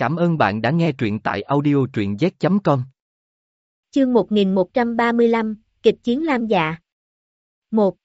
Cảm ơn bạn đã nghe truyện tại audio truyện z.com. Chương 1135, Kịch chiến Lam Dạ 1.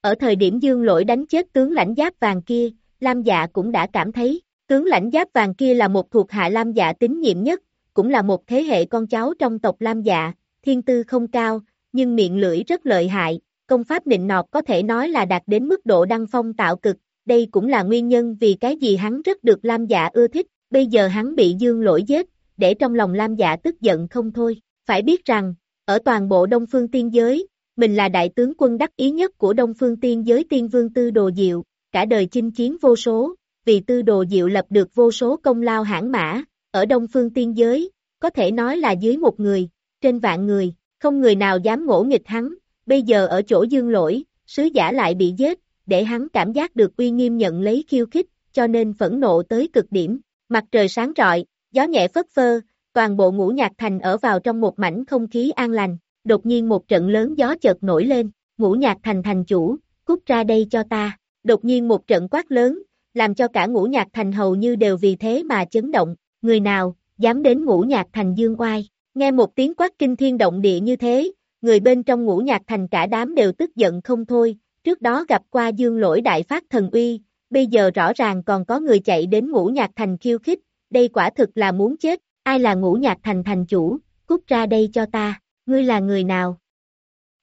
Ở thời điểm dương lỗi đánh chết tướng lãnh giáp vàng kia, Lam Dạ cũng đã cảm thấy, tướng lãnh giáp vàng kia là một thuộc hạ Lam Dạ tín nhiệm nhất, cũng là một thế hệ con cháu trong tộc Lam Dạ, thiên tư không cao, nhưng miệng lưỡi rất lợi hại, công pháp nịnh nọt có thể nói là đạt đến mức độ đăng phong tạo cực, đây cũng là nguyên nhân vì cái gì hắn rất được Lam Dạ ưa thích, bây giờ hắn bị dương lỗi giết, để trong lòng Lam Dạ tức giận không thôi, phải biết rằng, ở toàn bộ Đông Phương Tiên Giới, mình là đại tướng quân đắc ý nhất của Đông Phương Tiên Giới Tiên Vương Tư Đồ Diệu, cả đời chinh chiến vô số, vì Tư Đồ Diệu lập được vô số công lao hãng mã, ở Đông Phương Tiên Giới, có thể nói là dưới một người, trên vạn người, không người nào dám ngỗ nghịch hắn, bây giờ ở chỗ dương lỗi, sứ giả lại bị giết, để hắn cảm giác được uy nghiêm nhận lấy khiêu khích, cho nên phẫn nộ tới cực điểm. Mặt trời sáng rọi, gió nhẹ phất phơ, toàn bộ ngũ nhạc thành ở vào trong một mảnh không khí an lành, đột nhiên một trận lớn gió chợt nổi lên, ngũ nhạc thành thành chủ, cút ra đây cho ta, đột nhiên một trận quát lớn, làm cho cả ngũ nhạc thành hầu như đều vì thế mà chấn động, người nào, dám đến ngũ nhạc thành dương oai, nghe một tiếng quát kinh thiên động địa như thế, người bên trong ngũ nhạc thành cả đám đều tức giận không thôi, trước đó gặp qua dương lỗi đại phát thần uy, bây giờ rõ ràng còn có người chạy đến ngũ nhạc thành khiêu khích, đây quả thực là muốn chết, ai là ngũ nhạc thành thành chủ, cút ra đây cho ta, ngươi là người nào?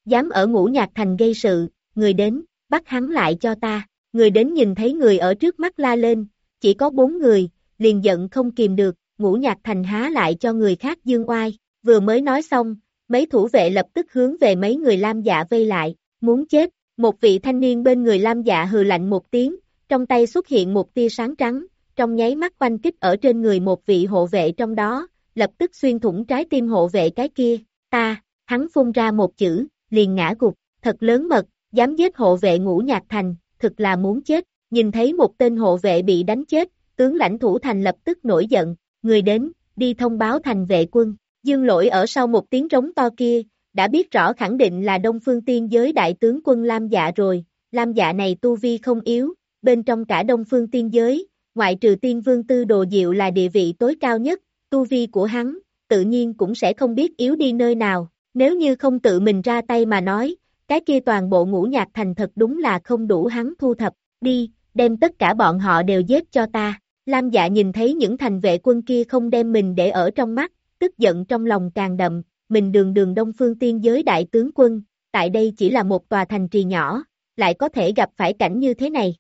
Dám ở ngũ nhạc thành gây sự, người đến, bắt hắn lại cho ta, người đến nhìn thấy người ở trước mắt la lên, chỉ có bốn người, liền giận không kìm được, ngũ nhạc thành há lại cho người khác dương oai, vừa mới nói xong, mấy thủ vệ lập tức hướng về mấy người lam dạ vây lại, muốn chết, một vị thanh niên bên người lam dạ hừ lạnh một tiếng, trong tay xuất hiện một tia sáng trắng, trong nháy mắt quanh kích ở trên người một vị hộ vệ trong đó, lập tức xuyên thủng trái tim hộ vệ cái kia, ta, hắn phun ra một chữ, liền ngã gục, thật lớn mật, dám giết hộ vệ ngũ nhạc thành, thực là muốn chết, nhìn thấy một tên hộ vệ bị đánh chết, tướng lãnh thủ thành lập tức nổi giận, người đến, đi thông báo thành vệ quân, dương lỗi ở sau một tiếng trống to kia, đã biết rõ khẳng định là Đông Phương Tiên giới đại tướng quân Lam Dạ rồi, Lam Dạ này tu vi không yếu, bên trong cả Đông Phương Tiên giới, ngoại trừ Tiên Vương Tư Đồ Diệu là địa vị tối cao nhất, tu vi của hắn, tự nhiên cũng sẽ không biết yếu đi nơi nào, nếu như không tự mình ra tay mà nói, cái kia toàn bộ ngũ nhạc thành thật đúng là không đủ hắn thu thập, đi, đem tất cả bọn họ đều giết cho ta. Lam dạ nhìn thấy những thành vệ quân kia không đem mình để ở trong mắt, tức giận trong lòng càng đậm, mình đường đường đông phương tiên giới đại tướng quân, tại đây chỉ là một tòa thành trì nhỏ, lại có thể gặp phải cảnh như thế này.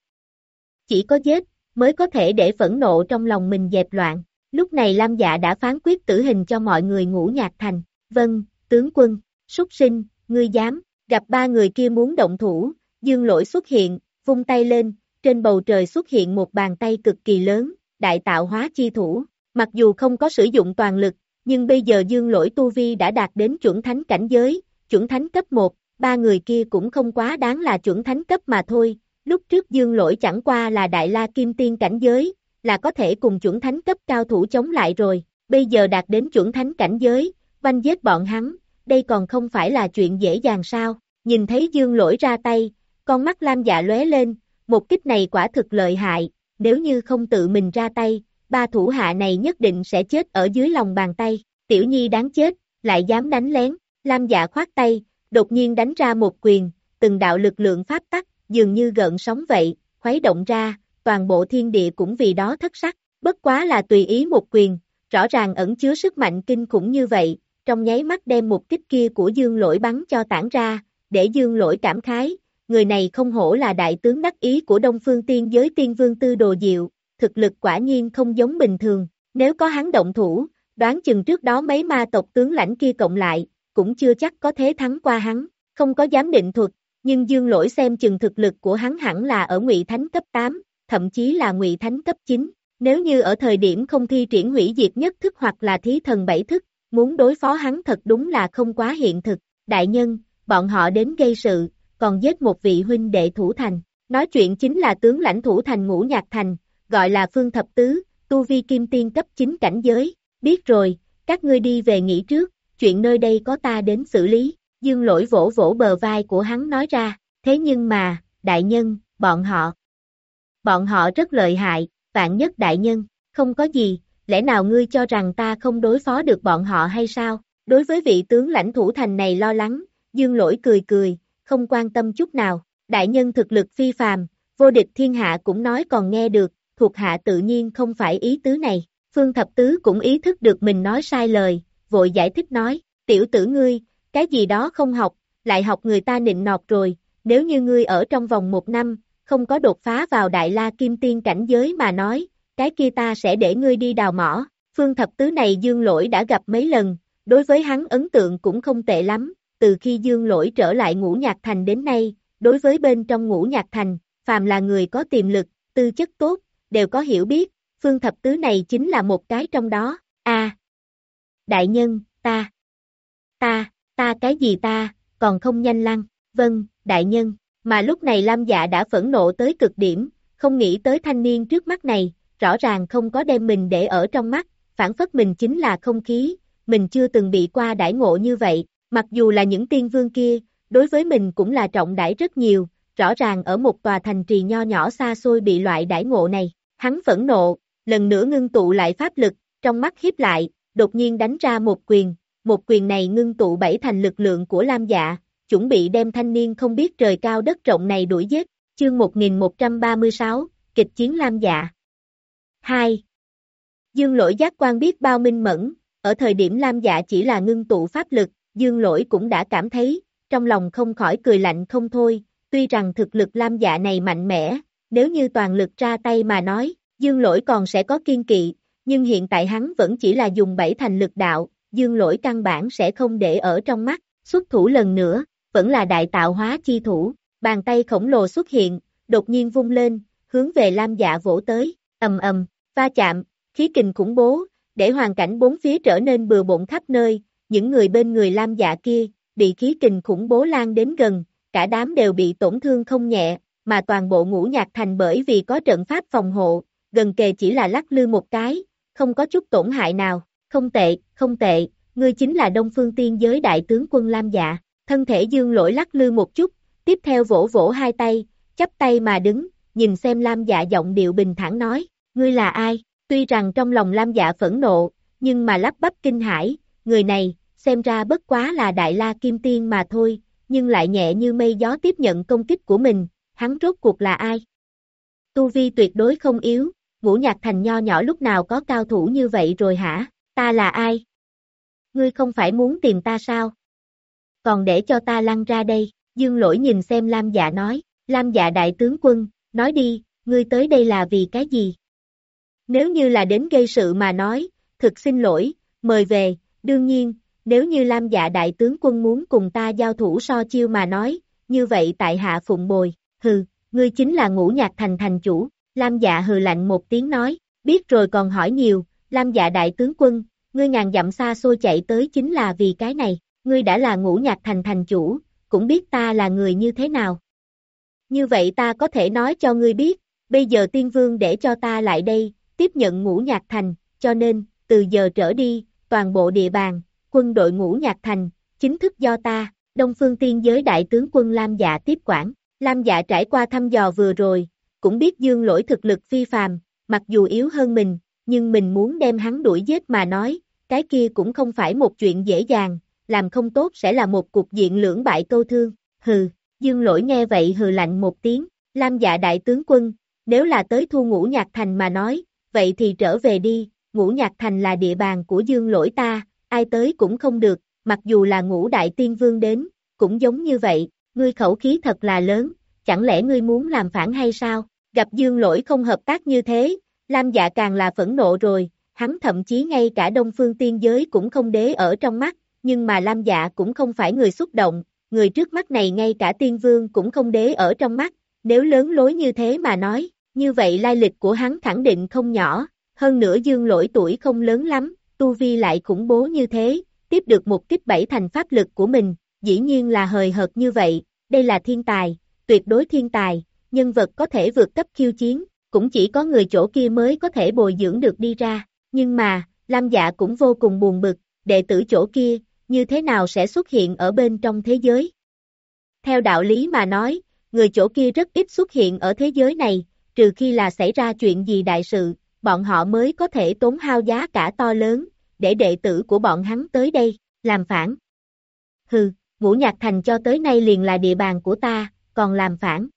Chỉ có giết, mới có thể để phẫn nộ trong lòng mình dẹp loạn. Lúc này Lam Dạ đã phán quyết tử hình cho mọi người ngũ nhạc thành. Vâng, tướng quân, súc sinh, ngươi dám, gặp ba người kia muốn động thủ, dương lỗi xuất hiện, vung tay lên, trên bầu trời xuất hiện một bàn tay cực kỳ lớn, đại tạo hóa chi thủ. Mặc dù không có sử dụng toàn lực, nhưng bây giờ dương lỗi tu vi đã đạt đến chuẩn thánh cảnh giới, chuẩn thánh cấp 1, ba người kia cũng không quá đáng là chuẩn thánh cấp mà thôi, lúc trước dương lỗi chẳng qua là đại la kim tiên cảnh giới, là có thể cùng chuẩn thánh cấp cao thủ chống lại rồi, bây giờ đạt đến chuẩn thánh cảnh giới, vanh giết bọn hắn, đây còn không phải là chuyện dễ dàng sao, nhìn thấy dương lỗi ra tay, con mắt lam dạ lóe lên, một kích này quả thực lợi hại, nếu như không tự mình ra tay, ba thủ hạ này nhất định sẽ chết ở dưới lòng bàn tay, tiểu nhi đáng chết, lại dám đánh lén, lam dạ khoát tay, đột nhiên đánh ra một quyền, từng đạo lực lượng pháp tắc, dường như gợn sóng vậy, khuấy động ra, toàn bộ thiên địa cũng vì đó thất sắc, bất quá là tùy ý một quyền, rõ ràng ẩn chứa sức mạnh kinh khủng như vậy, trong nháy mắt đem một kích kia của dương lỗi bắn cho tản ra, để dương lỗi cảm khái, người này không hổ là đại tướng đắc ý của Đông Phương Tiên giới tiên vương tư đồ diệu, thực lực quả nhiên không giống bình thường, nếu có hắn động thủ, đoán chừng trước đó mấy ma tộc tướng lãnh kia cộng lại, cũng chưa chắc có thế thắng qua hắn, không có dám định thuật, nhưng dương lỗi xem chừng thực lực của hắn hẳn là ở ngụy thánh cấp 8, thậm chí là ngụy thánh cấp 9. Nếu như ở thời điểm không thi triển hủy diệt nhất thức hoặc là thí thần bảy thức, muốn đối phó hắn thật đúng là không quá hiện thực. Đại nhân, bọn họ đến gây sự, còn giết một vị huynh đệ thủ thành. Nói chuyện chính là tướng lãnh thủ thành ngũ nhạc thành, gọi là phương thập tứ, tu vi kim tiên cấp 9 cảnh giới. Biết rồi, các ngươi đi về nghỉ trước, chuyện nơi đây có ta đến xử lý. Dương lỗi vỗ vỗ bờ vai của hắn nói ra, thế nhưng mà, đại nhân, bọn họ. Bọn họ rất lợi hại, vạn nhất đại nhân, không có gì, lẽ nào ngươi cho rằng ta không đối phó được bọn họ hay sao? Đối với vị tướng lãnh thủ thành này lo lắng, dương lỗi cười cười, không quan tâm chút nào, đại nhân thực lực phi phàm, vô địch thiên hạ cũng nói còn nghe được, thuộc hạ tự nhiên không phải ý tứ này, phương thập tứ cũng ý thức được mình nói sai lời, vội giải thích nói, tiểu tử ngươi, cái gì đó không học, lại học người ta nịnh nọt rồi, nếu như ngươi ở trong vòng một năm, không có đột phá vào đại la kim tiên cảnh giới mà nói, cái kia ta sẽ để ngươi đi đào mỏ, phương thập tứ này dương lỗi đã gặp mấy lần, đối với hắn ấn tượng cũng không tệ lắm, từ khi dương lỗi trở lại ngũ nhạc thành đến nay, đối với bên trong ngũ nhạc thành, phàm là người có tiềm lực, tư chất tốt, đều có hiểu biết, phương thập tứ này chính là một cái trong đó, a Đại nhân, ta, ta, ta cái gì ta, còn không nhanh lăng, vâng, đại nhân, mà lúc này Lam dạ đã phẫn nộ tới cực điểm, không nghĩ tới thanh niên trước mắt này, rõ ràng không có đem mình để ở trong mắt, phản phất mình chính là không khí, mình chưa từng bị qua đãi ngộ như vậy, mặc dù là những tiên vương kia, đối với mình cũng là trọng đãi rất nhiều, rõ ràng ở một tòa thành trì nho nhỏ xa xôi bị loại đãi ngộ này, hắn phẫn nộ, lần nữa ngưng tụ lại pháp lực, trong mắt hiếp lại, đột nhiên đánh ra một quyền, một quyền này ngưng tụ bảy thành lực lượng của Lam Dạ, chuẩn bị đem thanh niên không biết trời cao đất rộng này đuổi giết, chương 1136, kịch chiến Lam Dạ. 2. Dương lỗi giác quan biết bao minh mẫn, ở thời điểm Lam Dạ chỉ là ngưng tụ pháp lực, Dương lỗi cũng đã cảm thấy, trong lòng không khỏi cười lạnh không thôi, tuy rằng thực lực Lam Dạ này mạnh mẽ, nếu như toàn lực ra tay mà nói, Dương lỗi còn sẽ có kiên kỵ, nhưng hiện tại hắn vẫn chỉ là dùng bảy thành lực đạo, Dương lỗi căn bản sẽ không để ở trong mắt, xuất thủ lần nữa, vẫn là đại tạo hóa chi thủ, bàn tay khổng lồ xuất hiện, đột nhiên vung lên, hướng về Lam Dạ vỗ tới, ầm ầm, va chạm, khí kình khủng bố, để hoàn cảnh bốn phía trở nên bừa bộn khắp nơi, những người bên người Lam Dạ kia, bị khí kình khủng bố lan đến gần, cả đám đều bị tổn thương không nhẹ, mà toàn bộ ngũ nhạc thành bởi vì có trận pháp phòng hộ, gần kề chỉ là lắc lư một cái, không có chút tổn hại nào, không tệ, không tệ, ngươi chính là Đông Phương Tiên giới đại tướng quân Lam Dạ, thân thể dương lỗi lắc lư một chút, tiếp theo vỗ vỗ hai tay, chắp tay mà đứng, nhìn xem Lam Dạ giọng điệu bình thản nói, ngươi là ai, tuy rằng trong lòng Lam Dạ phẫn nộ, nhưng mà lắp bắp kinh hãi, người này, xem ra bất quá là Đại La Kim Tiên mà thôi, nhưng lại nhẹ như mây gió tiếp nhận công kích của mình, hắn rốt cuộc là ai? Tu Vi tuyệt đối không yếu, ngũ nhạc thành nho nhỏ lúc nào có cao thủ như vậy rồi hả? Ta là ai? Ngươi không phải muốn tìm ta sao? Còn để cho ta lăn ra đây, dương lỗi nhìn xem Lam dạ nói, Lam dạ đại tướng quân, nói đi, ngươi tới đây là vì cái gì? Nếu như là đến gây sự mà nói, thực xin lỗi, mời về, đương nhiên, nếu như Lam dạ đại tướng quân muốn cùng ta giao thủ so chiêu mà nói, như vậy tại hạ phụng bồi, hừ, ngươi chính là ngũ nhạc thành thành chủ, Lam dạ hừ lạnh một tiếng nói, biết rồi còn hỏi nhiều, Lam dạ đại tướng quân, ngươi ngàn dặm xa xôi chạy tới chính là vì cái này, ngươi đã là ngũ nhạc thành thành chủ, cũng biết ta là người như thế nào. Như vậy ta có thể nói cho ngươi biết, bây giờ tiên vương để cho ta lại đây, tiếp nhận ngũ nhạc thành, cho nên, từ giờ trở đi, toàn bộ địa bàn, quân đội ngũ nhạc thành, chính thức do ta, Đông Phương Tiên giới đại tướng quân Lam Dạ tiếp quản. Lam Dạ trải qua thăm dò vừa rồi, cũng biết dương lỗi thực lực phi phàm, mặc dù yếu hơn mình, nhưng mình muốn đem hắn đuổi giết mà nói, cái kia cũng không phải một chuyện dễ dàng, làm không tốt sẽ là một cục diện lưỡng bại câu thương, hừ, dương lỗi nghe vậy hừ lạnh một tiếng, Lam dạ đại tướng quân, nếu là tới thu ngũ nhạc thành mà nói, vậy thì trở về đi, ngũ nhạc thành là địa bàn của dương lỗi ta, ai tới cũng không được, mặc dù là ngũ đại tiên vương đến, cũng giống như vậy, ngươi khẩu khí thật là lớn, chẳng lẽ ngươi muốn làm phản hay sao, gặp dương lỗi không hợp tác như thế, Lam dạ càng là phẫn nộ rồi, hắn thậm chí ngay cả đông phương tiên giới cũng không đế ở trong mắt, nhưng mà Lam dạ cũng không phải người xúc động, người trước mắt này ngay cả tiên vương cũng không đế ở trong mắt, nếu lớn lối như thế mà nói, như vậy lai lịch của hắn khẳng định không nhỏ, hơn nữa dương lỗi tuổi không lớn lắm, tu vi lại khủng bố như thế, tiếp được một kích bảy thành pháp lực của mình, dĩ nhiên là hời hợt như vậy, đây là thiên tài, tuyệt đối thiên tài, nhân vật có thể vượt cấp khiêu chiến, cũng chỉ có người chỗ kia mới có thể bồi dưỡng được đi ra, nhưng mà, Lam dạ cũng vô cùng buồn bực, đệ tử chỗ kia, như thế nào sẽ xuất hiện ở bên trong thế giới? Theo đạo lý mà nói, người chỗ kia rất ít xuất hiện ở thế giới này, trừ khi là xảy ra chuyện gì đại sự, bọn họ mới có thể tốn hao giá cả to lớn, để đệ tử của bọn hắn tới đây, làm phản. Hừ, ngũ nhạc thành cho tới nay liền là địa bàn của ta, còn làm phản.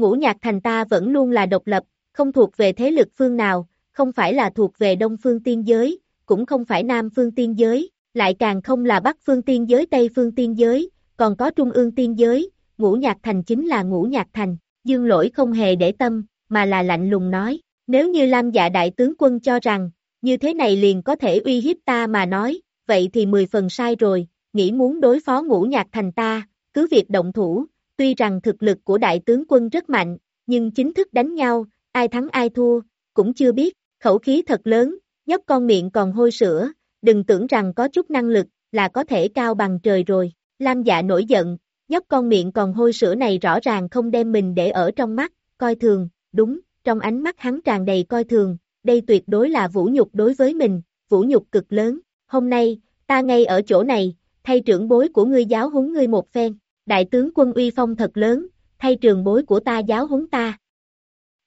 Ngũ nhạc thành ta vẫn luôn là độc lập, không thuộc về thế lực phương nào, không phải là thuộc về đông phương tiên giới, cũng không phải nam phương tiên giới, lại càng không là bắc phương tiên giới tây phương tiên giới, còn có trung ương tiên giới, ngũ nhạc thành chính là ngũ nhạc thành, dương lỗi không hề để tâm, mà là lạnh lùng nói, nếu như Lam dạ đại tướng quân cho rằng, như thế này liền có thể uy hiếp ta mà nói, vậy thì mười phần sai rồi, nghĩ muốn đối phó ngũ nhạc thành ta, cứ việc động thủ, tuy rằng thực lực của đại tướng quân rất mạnh, nhưng chính thức đánh nhau, ai thắng ai thua, cũng chưa biết, khẩu khí thật lớn, nhóc con miệng còn hôi sữa, đừng tưởng rằng có chút năng lực, là có thể cao bằng trời rồi, Lam dạ nổi giận, nhóc con miệng còn hôi sữa này rõ ràng không đem mình để ở trong mắt, coi thường, đúng, trong ánh mắt hắn tràn đầy coi thường, đây tuyệt đối là vũ nhục đối với mình, vũ nhục cực lớn, hôm nay, ta ngay ở chỗ này, thay trưởng bối của ngươi giáo huấn ngươi một phen, đại tướng quân uy phong thật lớn, thay trường bối của ta giáo huấn ta.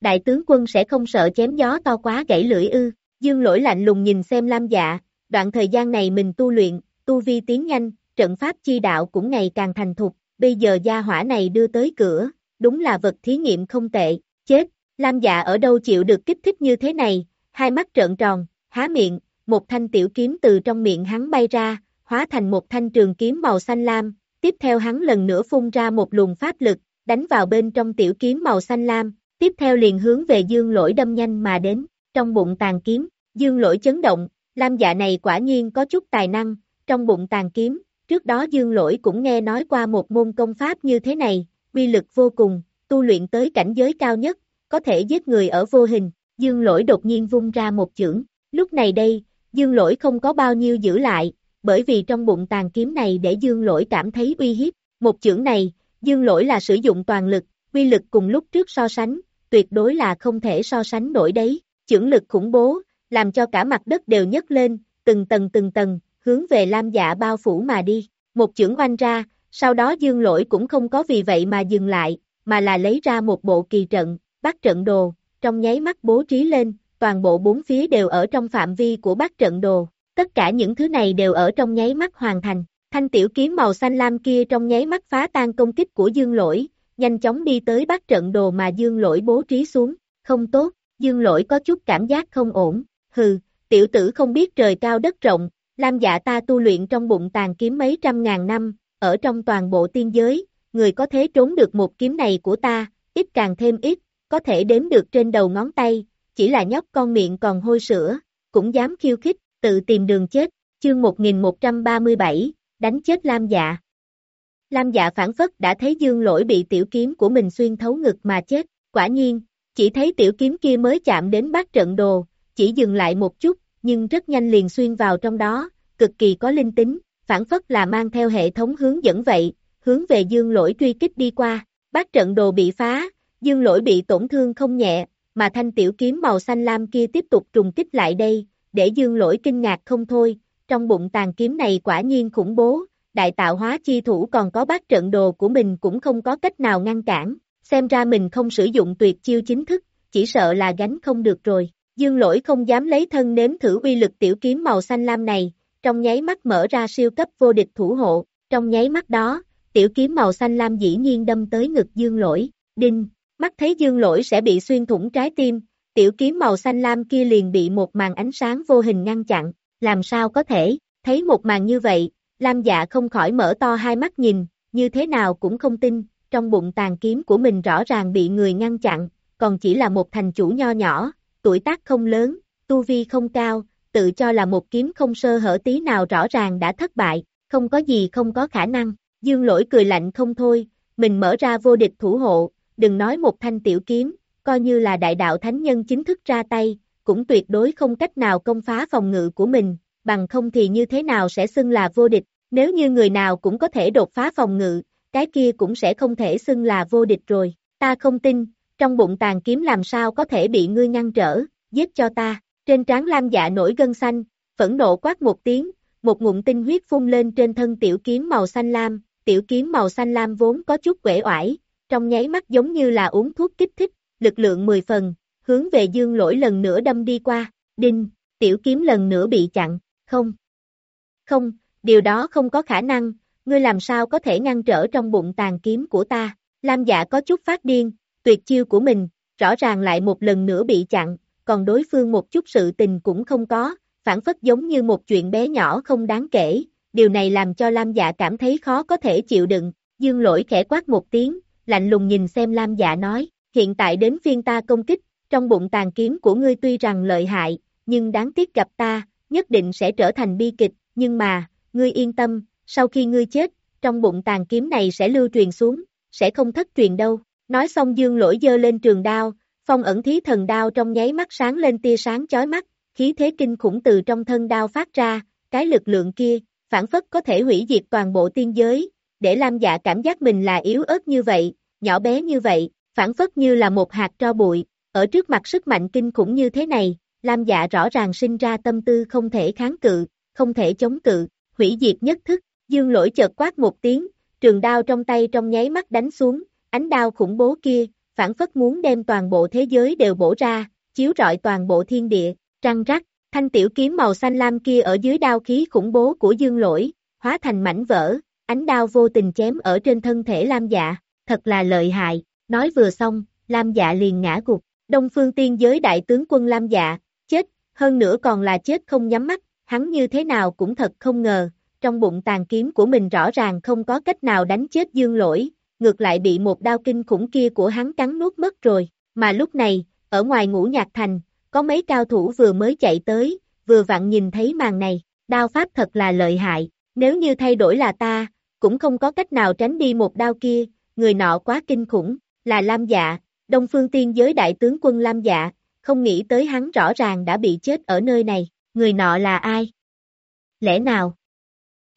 Đại tướng quân sẽ không sợ chém gió to quá gãy lưỡi ư, dương lỗi lạnh lùng nhìn xem Lam dạ, đoạn thời gian này mình tu luyện, tu vi tiến nhanh, trận pháp chi đạo cũng ngày càng thành thục, bây giờ gia hỏa này đưa tới cửa, đúng là vật thí nghiệm không tệ, chết, Lam dạ ở đâu chịu được kích thích như thế này, hai mắt trợn tròn, há miệng, một thanh tiểu kiếm từ trong miệng hắn bay ra, hóa thành một thanh trường kiếm màu xanh lam, tiếp theo hắn lần nữa phun ra một luồng pháp lực, đánh vào bên trong tiểu kiếm màu xanh lam, tiếp theo liền hướng về dương lỗi đâm nhanh mà đến, trong bụng tàn kiếm, dương lỗi chấn động, lam dạ này quả nhiên có chút tài năng, trong bụng tàn kiếm, trước đó dương lỗi cũng nghe nói qua một môn công pháp như thế này, uy lực vô cùng, tu luyện tới cảnh giới cao nhất, có thể giết người ở vô hình, dương lỗi đột nhiên vung ra một chưởng, lúc này đây, dương lỗi không có bao nhiêu giữ lại, bởi vì trong bụng tàn kiếm này để dương lỗi cảm thấy uy hiếp, một chưởng này, dương lỗi là sử dụng toàn lực, uy lực cùng lúc trước so sánh, tuyệt đối là không thể so sánh nổi đấy, chưởng lực khủng bố, làm cho cả mặt đất đều nhấc lên, từng tầng từng tầng, hướng về lam dạ bao phủ mà đi, một chưởng oanh ra, sau đó dương lỗi cũng không có vì vậy mà dừng lại, mà là lấy ra một bộ kỳ trận, bắt trận đồ, trong nháy mắt bố trí lên, toàn bộ bốn phía đều ở trong phạm vi của bắt trận đồ, tất cả những thứ này đều ở trong nháy mắt hoàn thành, thanh tiểu kiếm màu xanh lam kia trong nháy mắt phá tan công kích của dương lỗi, nhanh chóng đi tới bắt trận đồ mà dương lỗi bố trí xuống, không tốt, dương lỗi có chút cảm giác không ổn, hừ, tiểu tử không biết trời cao đất rộng, lam dạ ta tu luyện trong bụng tàn kiếm mấy trăm ngàn năm, ở trong toàn bộ tiên giới, người có thể trốn được một kiếm này của ta, ít càng thêm ít, có thể đếm được trên đầu ngón tay, chỉ là nhóc con miệng còn hôi sữa, cũng dám khiêu khích, tự tìm đường chết, chương 1137, đánh chết Lam dạ. Lam dạ phản phất đã thấy dương lỗi bị tiểu kiếm của mình xuyên thấu ngực mà chết, quả nhiên, chỉ thấy tiểu kiếm kia mới chạm đến bát trận đồ, chỉ dừng lại một chút, nhưng rất nhanh liền xuyên vào trong đó, cực kỳ có linh tính, phản phất là mang theo hệ thống hướng dẫn vậy, hướng về dương lỗi truy kích đi qua, bát trận đồ bị phá, dương lỗi bị tổn thương không nhẹ, mà thanh tiểu kiếm màu xanh lam kia tiếp tục trùng kích lại đây, để dương lỗi kinh ngạc không thôi, trong bụng tàn kiếm này quả nhiên khủng bố, đại tạo hóa chi thủ còn có bát trận đồ của mình cũng không có cách nào ngăn cản, xem ra mình không sử dụng tuyệt chiêu chính thức, chỉ sợ là gánh không được rồi. Dương lỗi không dám lấy thân nếm thử uy lực tiểu kiếm màu xanh lam này, trong nháy mắt mở ra siêu cấp vô địch thủ hộ, trong nháy mắt đó, tiểu kiếm màu xanh lam dĩ nhiên đâm tới ngực dương lỗi, đinh, mắt thấy dương lỗi sẽ bị xuyên thủng trái tim, tiểu kiếm màu xanh lam kia liền bị một màn ánh sáng vô hình ngăn chặn, làm sao có thể, thấy một màn như vậy, Lam dạ không khỏi mở to hai mắt nhìn, như thế nào cũng không tin, trong bụng tàn kiếm của mình rõ ràng bị người ngăn chặn, còn chỉ là một thành chủ nho nhỏ, tuổi tác không lớn, tu vi không cao, tự cho là một kiếm không sơ hở tí nào rõ ràng đã thất bại, không có gì không có khả năng, dương lỗi cười lạnh không thôi, mình mở ra vô địch thủ hộ, đừng nói một thanh tiểu kiếm, coi như là đại đạo thánh nhân chính thức ra tay, cũng tuyệt đối không cách nào công phá phòng ngự của mình, bằng không thì như thế nào sẽ xưng là vô địch, nếu như người nào cũng có thể đột phá phòng ngự, cái kia cũng sẽ không thể xưng là vô địch rồi, ta không tin, trong bụng tàn kiếm làm sao có thể bị ngươi ngăn trở, giết cho ta, trên trán lam dạ nổi gân xanh, phẫn nộ quát một tiếng, một ngụm tinh huyết phun lên trên thân tiểu kiếm màu xanh lam, tiểu kiếm màu xanh lam vốn có chút quể oải, trong nháy mắt giống như là uống thuốc kích thích, lực lượng 10 phần, hướng về dương lỗi lần nữa đâm đi qua, đinh, tiểu kiếm lần nữa bị chặn, không. Không, điều đó không có khả năng, ngươi làm sao có thể ngăn trở trong bụng tàn kiếm của ta, Lam dạ có chút phát điên, tuyệt chiêu của mình, rõ ràng lại một lần nữa bị chặn, còn đối phương một chút sự tình cũng không có, phản phất giống như một chuyện bé nhỏ không đáng kể, điều này làm cho Lam dạ cảm thấy khó có thể chịu đựng, dương lỗi khẽ quát một tiếng, lạnh lùng nhìn xem Lam dạ nói, hiện tại đến phiên ta công kích, trong bụng tàn kiếm của ngươi tuy rằng lợi hại, nhưng đáng tiếc gặp ta, nhất định sẽ trở thành bi kịch, nhưng mà, ngươi yên tâm, sau khi ngươi chết, trong bụng tàn kiếm này sẽ lưu truyền xuống, sẽ không thất truyền đâu. Nói xong dương lỗi dơ lên trường đao, phong ẩn thí thần đao trong nháy mắt sáng lên tia sáng chói mắt, khí thế kinh khủng từ trong thân đao phát ra, cái lực lượng kia, phản phất có thể hủy diệt toàn bộ tiên giới, để Lam dạ cảm giác mình là yếu ớt như vậy, nhỏ bé như vậy, phản phất như là một hạt tro bụi, ở trước mặt sức mạnh kinh khủng như thế này, Lam dạ rõ ràng sinh ra tâm tư không thể kháng cự, không thể chống cự, hủy diệt nhất thức, dương lỗi chợt quát một tiếng, trường đao trong tay trong nháy mắt đánh xuống, ánh đao khủng bố kia, phản phất muốn đem toàn bộ thế giới đều bổ ra, chiếu rọi toàn bộ thiên địa, trăng rắc, thanh tiểu kiếm màu xanh lam kia ở dưới đao khí khủng bố của dương lỗi, hóa thành mảnh vỡ, ánh đao vô tình chém ở trên thân thể lam dạ, thật là lợi hại, nói vừa xong, lam dạ liền ngã gục, đông phương tiên giới đại tướng quân lam dạ, chết, hơn nữa còn là chết không nhắm mắt, hắn như thế nào cũng thật không ngờ, trong bụng tàn kiếm của mình rõ ràng không có cách nào đánh chết dương lỗi, ngược lại bị một đao kinh khủng kia của hắn cắn nuốt mất rồi, mà lúc này, ở ngoài ngũ nhạc thành, có mấy cao thủ vừa mới chạy tới, vừa vặn nhìn thấy màn này, đao pháp thật là lợi hại, nếu như thay đổi là ta, cũng không có cách nào tránh đi một đao kia, người nọ quá kinh khủng, là Lam Dạ, Đông Phương Tiên giới đại tướng quân Lam Dạ, không nghĩ tới hắn rõ ràng đã bị chết ở nơi này, người nọ là ai? Lẽ nào?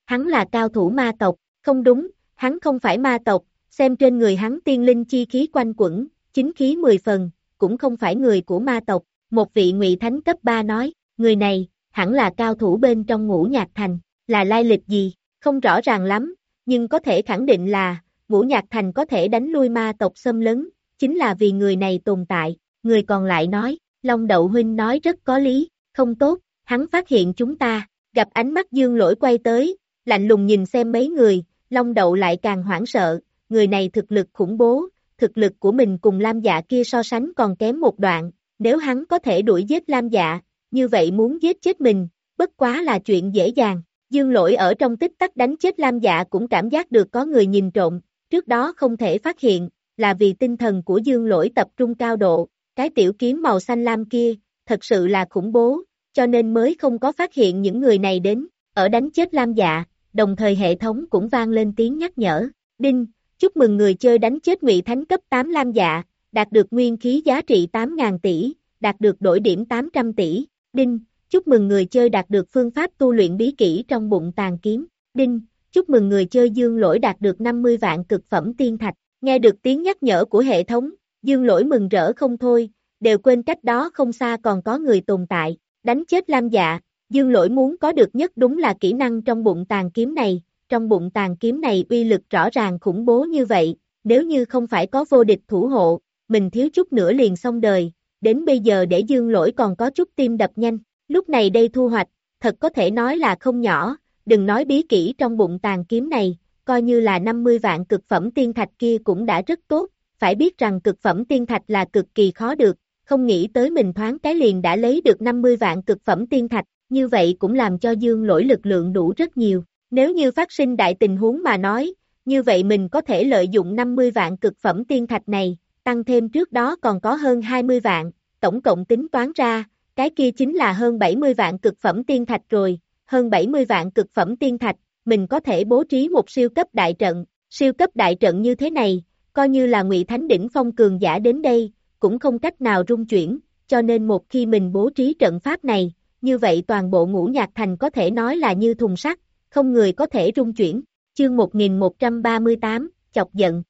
Hắn là cao thủ ma tộc, không đúng, hắn không phải ma tộc, xem trên người hắn tiên linh chi khí quanh quẩn, chính khí 10 phần, cũng không phải người của ma tộc, một vị ngụy thánh cấp 3 nói, người này, hẳn là cao thủ bên trong ngũ nhạc thành, là lai lịch gì, không rõ ràng lắm, nhưng có thể khẳng định là, Vũ nhạc thành có thể đánh lui ma tộc xâm lấn, chính là vì người này tồn tại, người còn lại nói, Long Đậu Huynh nói rất có lý, không tốt, hắn phát hiện chúng ta, gặp ánh mắt dương lỗi quay tới, lạnh lùng nhìn xem mấy người, Long Đậu lại càng hoảng sợ, người này thực lực khủng bố, thực lực của mình cùng Lam Dạ kia so sánh còn kém một đoạn, nếu hắn có thể đuổi giết Lam Dạ, như vậy muốn giết chết mình, bất quá là chuyện dễ dàng. Dương lỗi ở trong tích tắc đánh chết Lam Dạ cũng cảm giác được có người nhìn trộm, trước đó không thể phát hiện, là vì tinh thần của dương lỗi tập trung cao độ, cái tiểu kiếm màu xanh lam kia, thật sự là khủng bố, cho nên mới không có phát hiện những người này đến, ở đánh chết Lam Dạ, đồng thời hệ thống cũng vang lên tiếng nhắc nhở, đinh, chúc mừng người chơi đánh chết ngụy Thánh cấp 8 Lam Dạ, đạt được nguyên khí giá trị 8.000 tỷ, đạt được đổi điểm 800 tỷ, đinh, chúc mừng người chơi đạt được phương pháp tu luyện bí kỹ trong bụng tàn kiếm, đinh, chúc mừng người chơi dương lỗi đạt được 50 vạn cực phẩm tiên thạch, nghe được tiếng nhắc nhở của hệ thống, dương lỗi mừng rỡ không thôi, đều quên cách đó không xa còn có người tồn tại, đánh chết Lam Dạ, dương lỗi muốn có được nhất đúng là kỹ năng trong bụng tàn kiếm này, trong bụng tàn kiếm này uy lực rõ ràng khủng bố như vậy, nếu như không phải có vô địch thủ hộ, mình thiếu chút nữa liền xong đời, đến bây giờ để dương lỗi còn có chút tim đập nhanh, lúc này đây thu hoạch, thật có thể nói là không nhỏ, đừng nói bí kỹ trong bụng tàn kiếm này, coi như là 50 vạn cực phẩm tiên thạch kia cũng đã rất tốt, phải biết rằng cực phẩm tiên thạch là cực kỳ khó được, không nghĩ tới mình thoáng cái liền đã lấy được 50 vạn cực phẩm tiên thạch, như vậy cũng làm cho dương lỗi lực lượng đủ rất nhiều. Nếu như phát sinh đại tình huống mà nói, như vậy mình có thể lợi dụng 50 vạn cực phẩm tiên thạch này, tăng thêm trước đó còn có hơn 20 vạn, tổng cộng tính toán ra, cái kia chính là hơn 70 vạn cực phẩm tiên thạch rồi, hơn 70 vạn cực phẩm tiên thạch, mình có thể bố trí một siêu cấp đại trận, siêu cấp đại trận như thế này, coi như là ngụy Thánh đỉnh phong cường giả đến đây, cũng không cách nào rung chuyển, cho nên một khi mình bố trí trận pháp này, như vậy toàn bộ ngũ nhạc thành có thể nói là như thùng sắt, không người có thể rung chuyển. Chương 1138, chọc giận.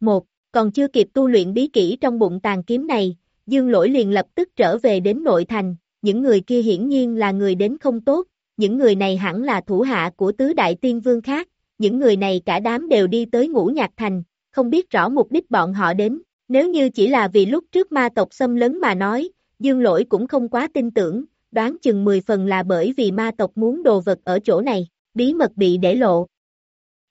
1. Còn chưa kịp tu luyện bí kỹ trong bụng tàn kiếm này, Dương Lỗi liền lập tức trở về đến nội thành, những người kia hiển nhiên là người đến không tốt, những người này hẳn là thủ hạ của tứ đại tiên vương khác, những người này cả đám đều đi tới ngũ nhạc thành, không biết rõ mục đích bọn họ đến, Nếu như chỉ là vì lúc trước ma tộc xâm lấn mà nói, dương lỗi cũng không quá tin tưởng, đoán chừng 10 phần là bởi vì ma tộc muốn đồ vật ở chỗ này, bí mật bị để lộ.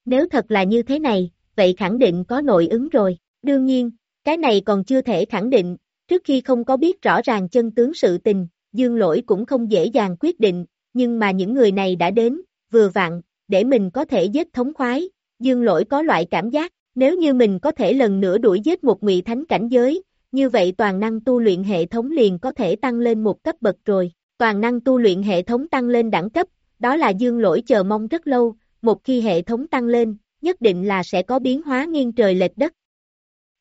Nếu thật là như thế này, vậy khẳng định có nội ứng rồi, đương nhiên, cái này còn chưa thể khẳng định, trước khi không có biết rõ ràng chân tướng sự tình, dương lỗi cũng không dễ dàng quyết định, nhưng mà những người này đã đến, vừa vặn, để mình có thể giết thống khoái, dương lỗi có loại cảm giác, nếu như mình có thể lần nữa đuổi giết một ngụy thánh cảnh giới, như vậy toàn năng tu luyện hệ thống liền có thể tăng lên một cấp bậc rồi, toàn năng tu luyện hệ thống tăng lên đẳng cấp, đó là dương lỗi chờ mong rất lâu, một khi hệ thống tăng lên, nhất định là sẽ có biến hóa nghiêng trời lệch đất.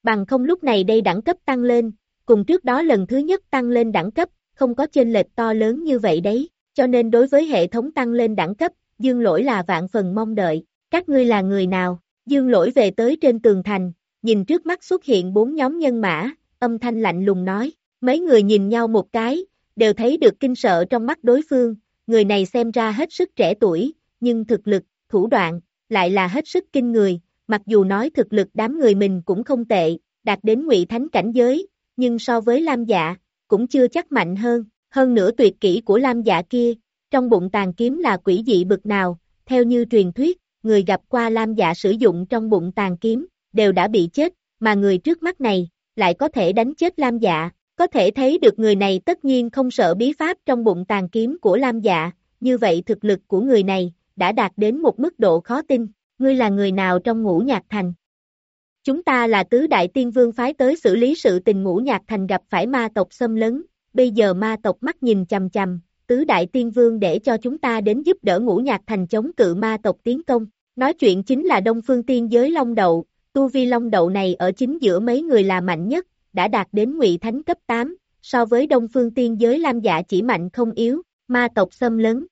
Bằng không lúc này đây đẳng cấp tăng lên, cùng trước đó lần thứ nhất tăng lên đẳng cấp, không có chênh lệch to lớn như vậy đấy, cho nên đối với hệ thống tăng lên đẳng cấp, dương lỗi là vạn phần mong đợi, các ngươi là người nào, dương lỗi về tới trên tường thành, nhìn trước mắt xuất hiện bốn nhóm nhân mã, âm thanh lạnh lùng nói, mấy người nhìn nhau một cái, đều thấy được kinh sợ trong mắt đối phương, người này xem ra hết sức trẻ tuổi, nhưng thực lực, thủ đoạn, lại là hết sức kinh người, mặc dù nói thực lực đám người mình cũng không tệ, đạt đến ngụy thánh cảnh giới, nhưng so với Lam dạ, cũng chưa chắc mạnh hơn, hơn nữa tuyệt kỹ của Lam dạ kia, trong bụng tàn kiếm là quỷ dị bực nào, theo như truyền thuyết, người gặp qua Lam dạ sử dụng trong bụng tàn kiếm, đều đã bị chết, mà người trước mắt này, lại có thể đánh chết Lam dạ, có thể thấy được người này tất nhiên không sợ bí pháp trong bụng tàn kiếm của Lam dạ, như vậy thực lực của người này, đã đạt đến một mức độ khó tin, ngươi là người nào trong ngũ nhạc thành? Chúng ta là tứ đại tiên vương phái tới xử lý sự tình ngũ nhạc thành gặp phải ma tộc xâm lấn, bây giờ ma tộc mắt nhìn chằm chằm, tứ đại tiên vương để cho chúng ta đến giúp đỡ ngũ nhạc thành chống cự ma tộc tiến công. Nói chuyện chính là đông phương tiên giới long đậu, tu vi long đậu này ở chính giữa mấy người là mạnh nhất, đã đạt đến ngụy thánh cấp 8, so với đông phương tiên giới lam dạ chỉ mạnh không yếu, ma tộc xâm lấn.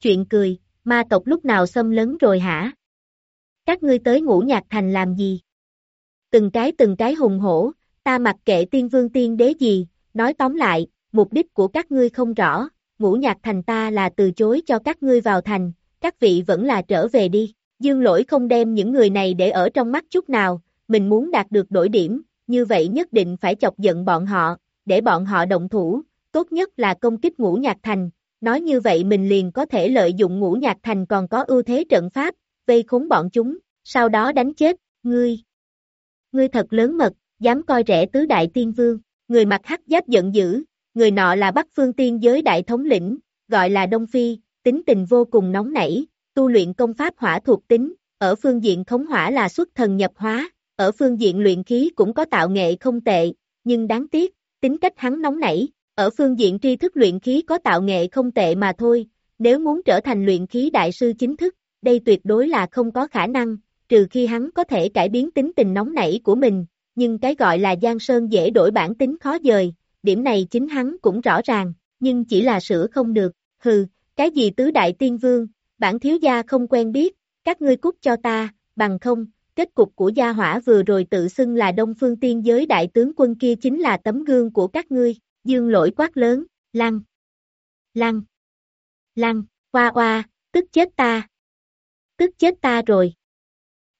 Chuyện cười, ma tộc lúc nào xâm lấn rồi hả? Các ngươi tới ngũ nhạc thành làm gì? Từng cái từng cái hùng hổ, ta mặc kệ tiên vương tiên đế gì, nói tóm lại, mục đích của các ngươi không rõ, ngũ nhạc thành ta là từ chối cho các ngươi vào thành, các vị vẫn là trở về đi. Dương lỗi không đem những người này để ở trong mắt chút nào, mình muốn đạt được đổi điểm, như vậy nhất định phải chọc giận bọn họ, để bọn họ động thủ, tốt nhất là công kích ngũ nhạc thành, nói như vậy mình liền có thể lợi dụng ngũ nhạc thành còn có ưu thế trận pháp, vây khốn bọn chúng, sau đó đánh chết, ngươi. Ngươi thật lớn mật, dám coi rẻ tứ đại tiên vương, người mặc hắc giáp giận dữ, người nọ là Bắc Phương Tiên giới đại thống lĩnh, gọi là Đông Phi, tính tình vô cùng nóng nảy, tu luyện công pháp hỏa thuộc tính, ở phương diện khống hỏa là xuất thần nhập hóa, ở phương diện luyện khí cũng có tạo nghệ không tệ, nhưng đáng tiếc, tính cách hắn nóng nảy, ở phương diện tri thức luyện khí có tạo nghệ không tệ mà thôi, nếu muốn trở thành luyện khí đại sư chính thức, đây tuyệt đối là không có khả năng, trừ khi hắn có thể cải biến tính tình nóng nảy của mình, nhưng cái gọi là Giang Sơn dễ đổi bản tính khó dời, điểm này chính hắn cũng rõ ràng, nhưng chỉ là sửa không được, hừ, cái gì tứ đại tiên vương, bản thiếu gia không quen biết, các ngươi cút cho ta, bằng không, kết cục của gia hỏa vừa rồi tự xưng là đông phương tiên giới đại tướng quân kia chính là tấm gương của các ngươi, dương lỗi quát lớn, lăng, lăng, lăng, hoa hoa, tức chết ta, tức chết ta rồi.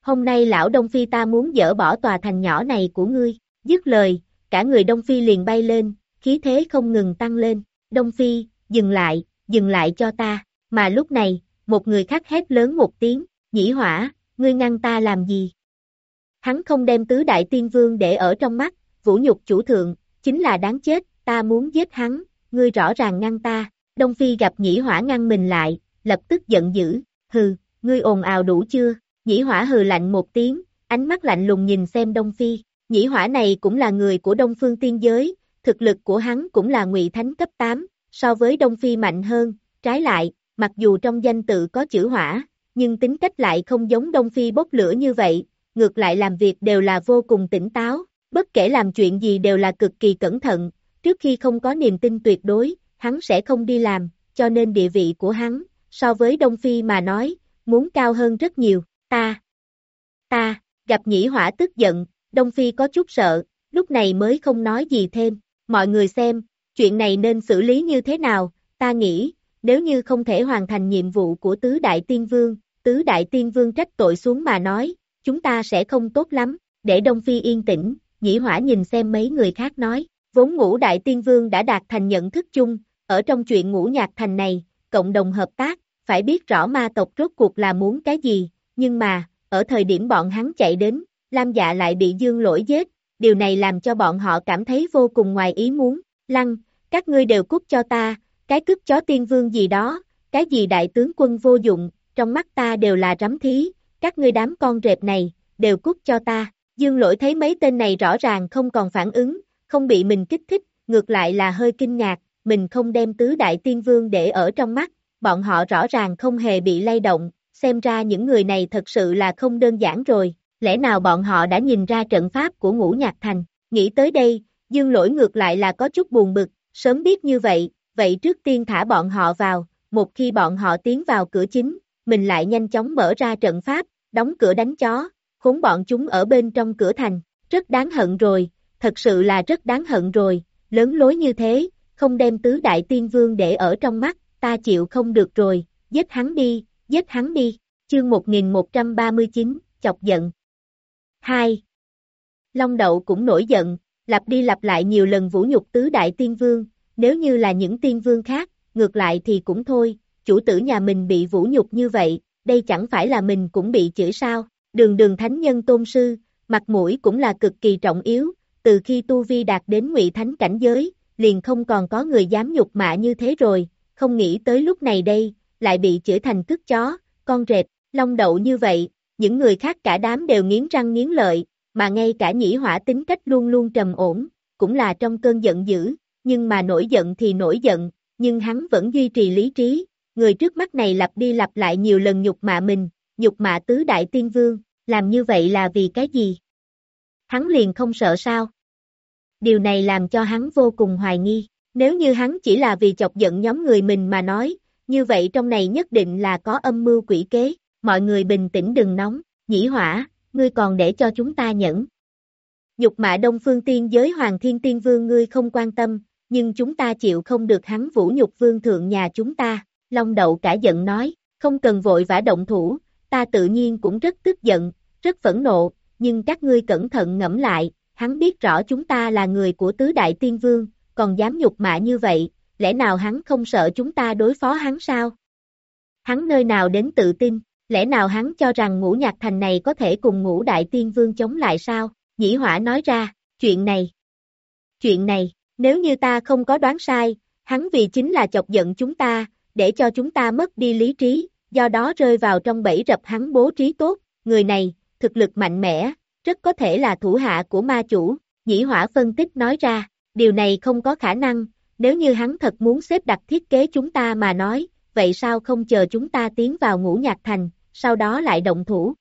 Hôm nay lão Đông Phi ta muốn dỡ bỏ tòa thành nhỏ này của ngươi, dứt lời, cả người Đông Phi liền bay lên, khí thế không ngừng tăng lên, Đông Phi, dừng lại, dừng lại cho ta, mà lúc này, một người khác hét lớn một tiếng, nhĩ hỏa, ngươi ngăn ta làm gì? Hắn không đem tứ đại tiên vương để ở trong mắt, vũ nhục chủ thượng, chính là đáng chết, ta muốn giết hắn, ngươi rõ ràng ngăn ta, Đông Phi gặp nhĩ hỏa ngăn mình lại, lập tức giận dữ, hừ, ngươi ồn ào đủ chưa, nhĩ hỏa hừ lạnh một tiếng, ánh mắt lạnh lùng nhìn xem Đông Phi, nhĩ hỏa này cũng là người của Đông Phương Tiên Giới, thực lực của hắn cũng là ngụy thánh cấp 8, so với Đông Phi mạnh hơn, trái lại, mặc dù trong danh tự có chữ hỏa, nhưng tính cách lại không giống Đông Phi bốc lửa như vậy, ngược lại làm việc đều là vô cùng tỉnh táo, bất kể làm chuyện gì đều là cực kỳ cẩn thận, trước khi không có niềm tin tuyệt đối, hắn sẽ không đi làm, cho nên địa vị của hắn, so với Đông Phi mà nói, muốn cao hơn rất nhiều, ta, ta, gặp nhĩ hỏa tức giận, Đông Phi có chút sợ, lúc này mới không nói gì thêm, mọi người xem, chuyện này nên xử lý như thế nào, ta nghĩ, nếu như không thể hoàn thành nhiệm vụ của tứ đại tiên vương, tứ đại tiên vương trách tội xuống mà nói, chúng ta sẽ không tốt lắm, để Đông Phi yên tĩnh, nhĩ hỏa nhìn xem mấy người khác nói, vốn ngũ đại tiên vương đã đạt thành nhận thức chung, ở trong chuyện ngũ nhạc thành này, cộng đồng hợp tác, phải biết rõ ma tộc rốt cuộc là muốn cái gì, nhưng mà, ở thời điểm bọn hắn chạy đến, Lam dạ lại bị dương lỗi giết, điều này làm cho bọn họ cảm thấy vô cùng ngoài ý muốn, lăng, các ngươi đều cút cho ta, cái cướp chó tiên vương gì đó, cái gì đại tướng quân vô dụng, trong mắt ta đều là rắm thí, các ngươi đám con rệp này, đều cút cho ta, dương lỗi thấy mấy tên này rõ ràng không còn phản ứng, không bị mình kích thích, ngược lại là hơi kinh ngạc, mình không đem tứ đại tiên vương để ở trong mắt, bọn họ rõ ràng không hề bị lay động, xem ra những người này thật sự là không đơn giản rồi, lẽ nào bọn họ đã nhìn ra trận pháp của ngũ nhạc thành, nghĩ tới đây, dương lỗi ngược lại là có chút buồn bực, sớm biết như vậy, vậy trước tiên thả bọn họ vào, một khi bọn họ tiến vào cửa chính, mình lại nhanh chóng mở ra trận pháp, đóng cửa đánh chó, khốn bọn chúng ở bên trong cửa thành, rất đáng hận rồi, thật sự là rất đáng hận rồi, lớn lối như thế, không đem tứ đại tiên vương để ở trong mắt, ta chịu không được rồi, giết hắn đi, giết hắn đi, chương 1139, chọc giận. 2. Long đậu cũng nổi giận, lặp đi lặp lại nhiều lần vũ nhục tứ đại tiên vương, nếu như là những tiên vương khác, ngược lại thì cũng thôi, chủ tử nhà mình bị vũ nhục như vậy, đây chẳng phải là mình cũng bị chửi sao, đường đường thánh nhân tôn sư, mặt mũi cũng là cực kỳ trọng yếu, từ khi Tu Vi đạt đến ngụy thánh cảnh giới, liền không còn có người dám nhục mạ như thế rồi, không nghĩ tới lúc này đây, lại bị chửi thành cứt chó, con rệp, long đậu như vậy, những người khác cả đám đều nghiến răng nghiến lợi, mà ngay cả nhĩ hỏa tính cách luôn luôn trầm ổn, cũng là trong cơn giận dữ, nhưng mà nổi giận thì nổi giận, nhưng hắn vẫn duy trì lý trí, người trước mắt này lặp đi lặp lại nhiều lần nhục mạ mình, nhục mạ tứ đại tiên vương, làm như vậy là vì cái gì? Hắn liền không sợ sao? Điều này làm cho hắn vô cùng hoài nghi, nếu như hắn chỉ là vì chọc giận nhóm người mình mà nói, như vậy trong này nhất định là có âm mưu quỷ kế, mọi người bình tĩnh đừng nóng, nhĩ hỏa, ngươi còn để cho chúng ta nhẫn. Nhục mạ đông phương tiên giới hoàng thiên tiên vương ngươi không quan tâm, nhưng chúng ta chịu không được hắn vũ nhục vương thượng nhà chúng ta, Long đậu cả giận nói, không cần vội vã động thủ, ta tự nhiên cũng rất tức giận, rất phẫn nộ, nhưng các ngươi cẩn thận ngẫm lại, hắn biết rõ chúng ta là người của tứ đại tiên vương, còn dám nhục mạ như vậy, lẽ nào hắn không sợ chúng ta đối phó hắn sao? Hắn nơi nào đến tự tin, lẽ nào hắn cho rằng ngũ nhạc thành này có thể cùng ngũ đại tiên vương chống lại sao? Nhĩ hỏa nói ra, chuyện này. Chuyện này, nếu như ta không có đoán sai, hắn vì chính là chọc giận chúng ta, để cho chúng ta mất đi lý trí, do đó rơi vào trong bẫy rập hắn bố trí tốt, người này, thực lực mạnh mẽ, rất có thể là thủ hạ của ma chủ, nhĩ hỏa phân tích nói ra, điều này không có khả năng, nếu như hắn thật muốn xếp đặt thiết kế chúng ta mà nói, vậy sao không chờ chúng ta tiến vào ngũ nhạc thành, sau đó lại động thủ.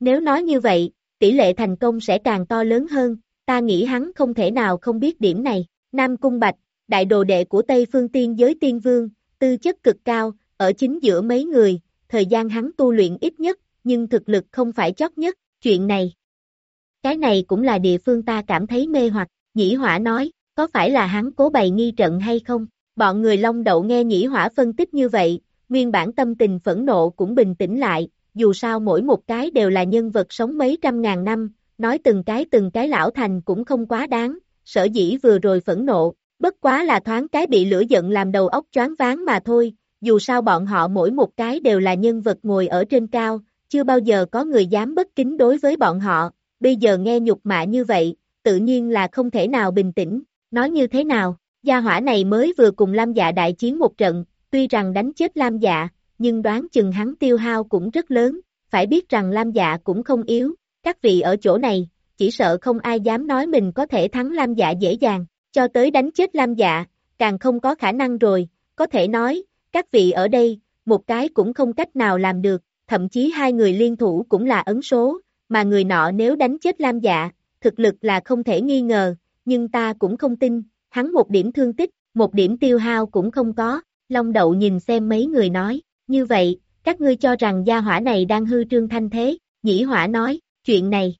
Nếu nói như vậy, tỷ lệ thành công sẽ càng to lớn hơn, ta nghĩ hắn không thể nào không biết điểm này. Nam Cung Bạch, đại đồ đệ của Tây Phương Tiên giới Tiên Vương, tư chất cực cao, ở chính giữa mấy người, thời gian hắn tu luyện ít nhất, nhưng thực lực không phải chót nhất, chuyện này. Cái này cũng là địa phương ta cảm thấy mê hoặc, nhĩ hỏa nói, có phải là hắn cố bày nghi trận hay không? Bọn người long đậu nghe nhĩ hỏa phân tích như vậy, nguyên bản tâm tình phẫn nộ cũng bình tĩnh lại, dù sao mỗi một cái đều là nhân vật sống mấy trăm ngàn năm, nói từng cái từng cái lão thành cũng không quá đáng, sở dĩ vừa rồi phẫn nộ, bất quá là thoáng cái bị lửa giận làm đầu óc choáng váng mà thôi, dù sao bọn họ mỗi một cái đều là nhân vật ngồi ở trên cao, chưa bao giờ có người dám bất kính đối với bọn họ, bây giờ nghe nhục mạ như vậy, tự nhiên là không thể nào bình tĩnh, nói như thế nào, gia hỏa này mới vừa cùng Lam dạ đại chiến một trận, tuy rằng đánh chết Lam dạ, nhưng đoán chừng hắn tiêu hao cũng rất lớn, phải biết rằng Lam dạ cũng không yếu, các vị ở chỗ này, chỉ sợ không ai dám nói mình có thể thắng Lam dạ dễ dàng, cho tới đánh chết Lam dạ, càng không có khả năng rồi, có thể nói, các vị ở đây, một cái cũng không cách nào làm được, thậm chí hai người liên thủ cũng là ấn số, mà người nọ nếu đánh chết Lam dạ, thực lực là không thể nghi ngờ, nhưng ta cũng không tin, hắn một điểm thương tích, một điểm tiêu hao cũng không có, Long Đậu nhìn xem mấy người nói, như vậy, các ngươi cho rằng gia hỏa này đang hư trương thanh thế, nhĩ hỏa nói, chuyện này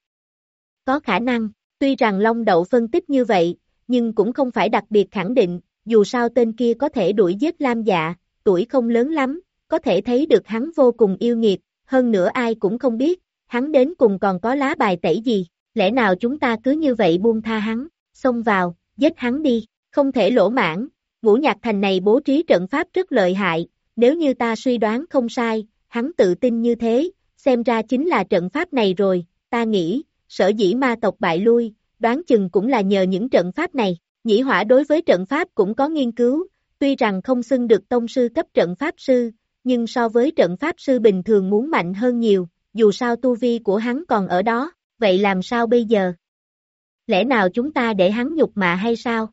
có khả năng, tuy rằng Long Đậu phân tích như vậy, nhưng cũng không phải đặc biệt khẳng định, dù sao tên kia có thể đuổi giết Lam dạ, tuổi không lớn lắm, có thể thấy được hắn vô cùng yêu nghiệt, hơn nữa ai cũng không biết, hắn đến cùng còn có lá bài tẩy gì, lẽ nào chúng ta cứ như vậy buông tha hắn, xông vào, giết hắn đi, không thể lỗ mãn, ngũ nhạc thành này bố trí trận pháp rất lợi hại, nếu như ta suy đoán không sai, hắn tự tin như thế, xem ra chính là trận pháp này rồi, ta nghĩ, sở dĩ ma tộc bại lui, đoán chừng cũng là nhờ những trận pháp này, nhĩ hỏa đối với trận pháp cũng có nghiên cứu, tuy rằng không xưng được tông sư cấp trận pháp sư, nhưng so với trận pháp sư bình thường muốn mạnh hơn nhiều, dù sao tu vi của hắn còn ở đó, vậy làm sao bây giờ? Lẽ nào chúng ta để hắn nhục mạ hay sao?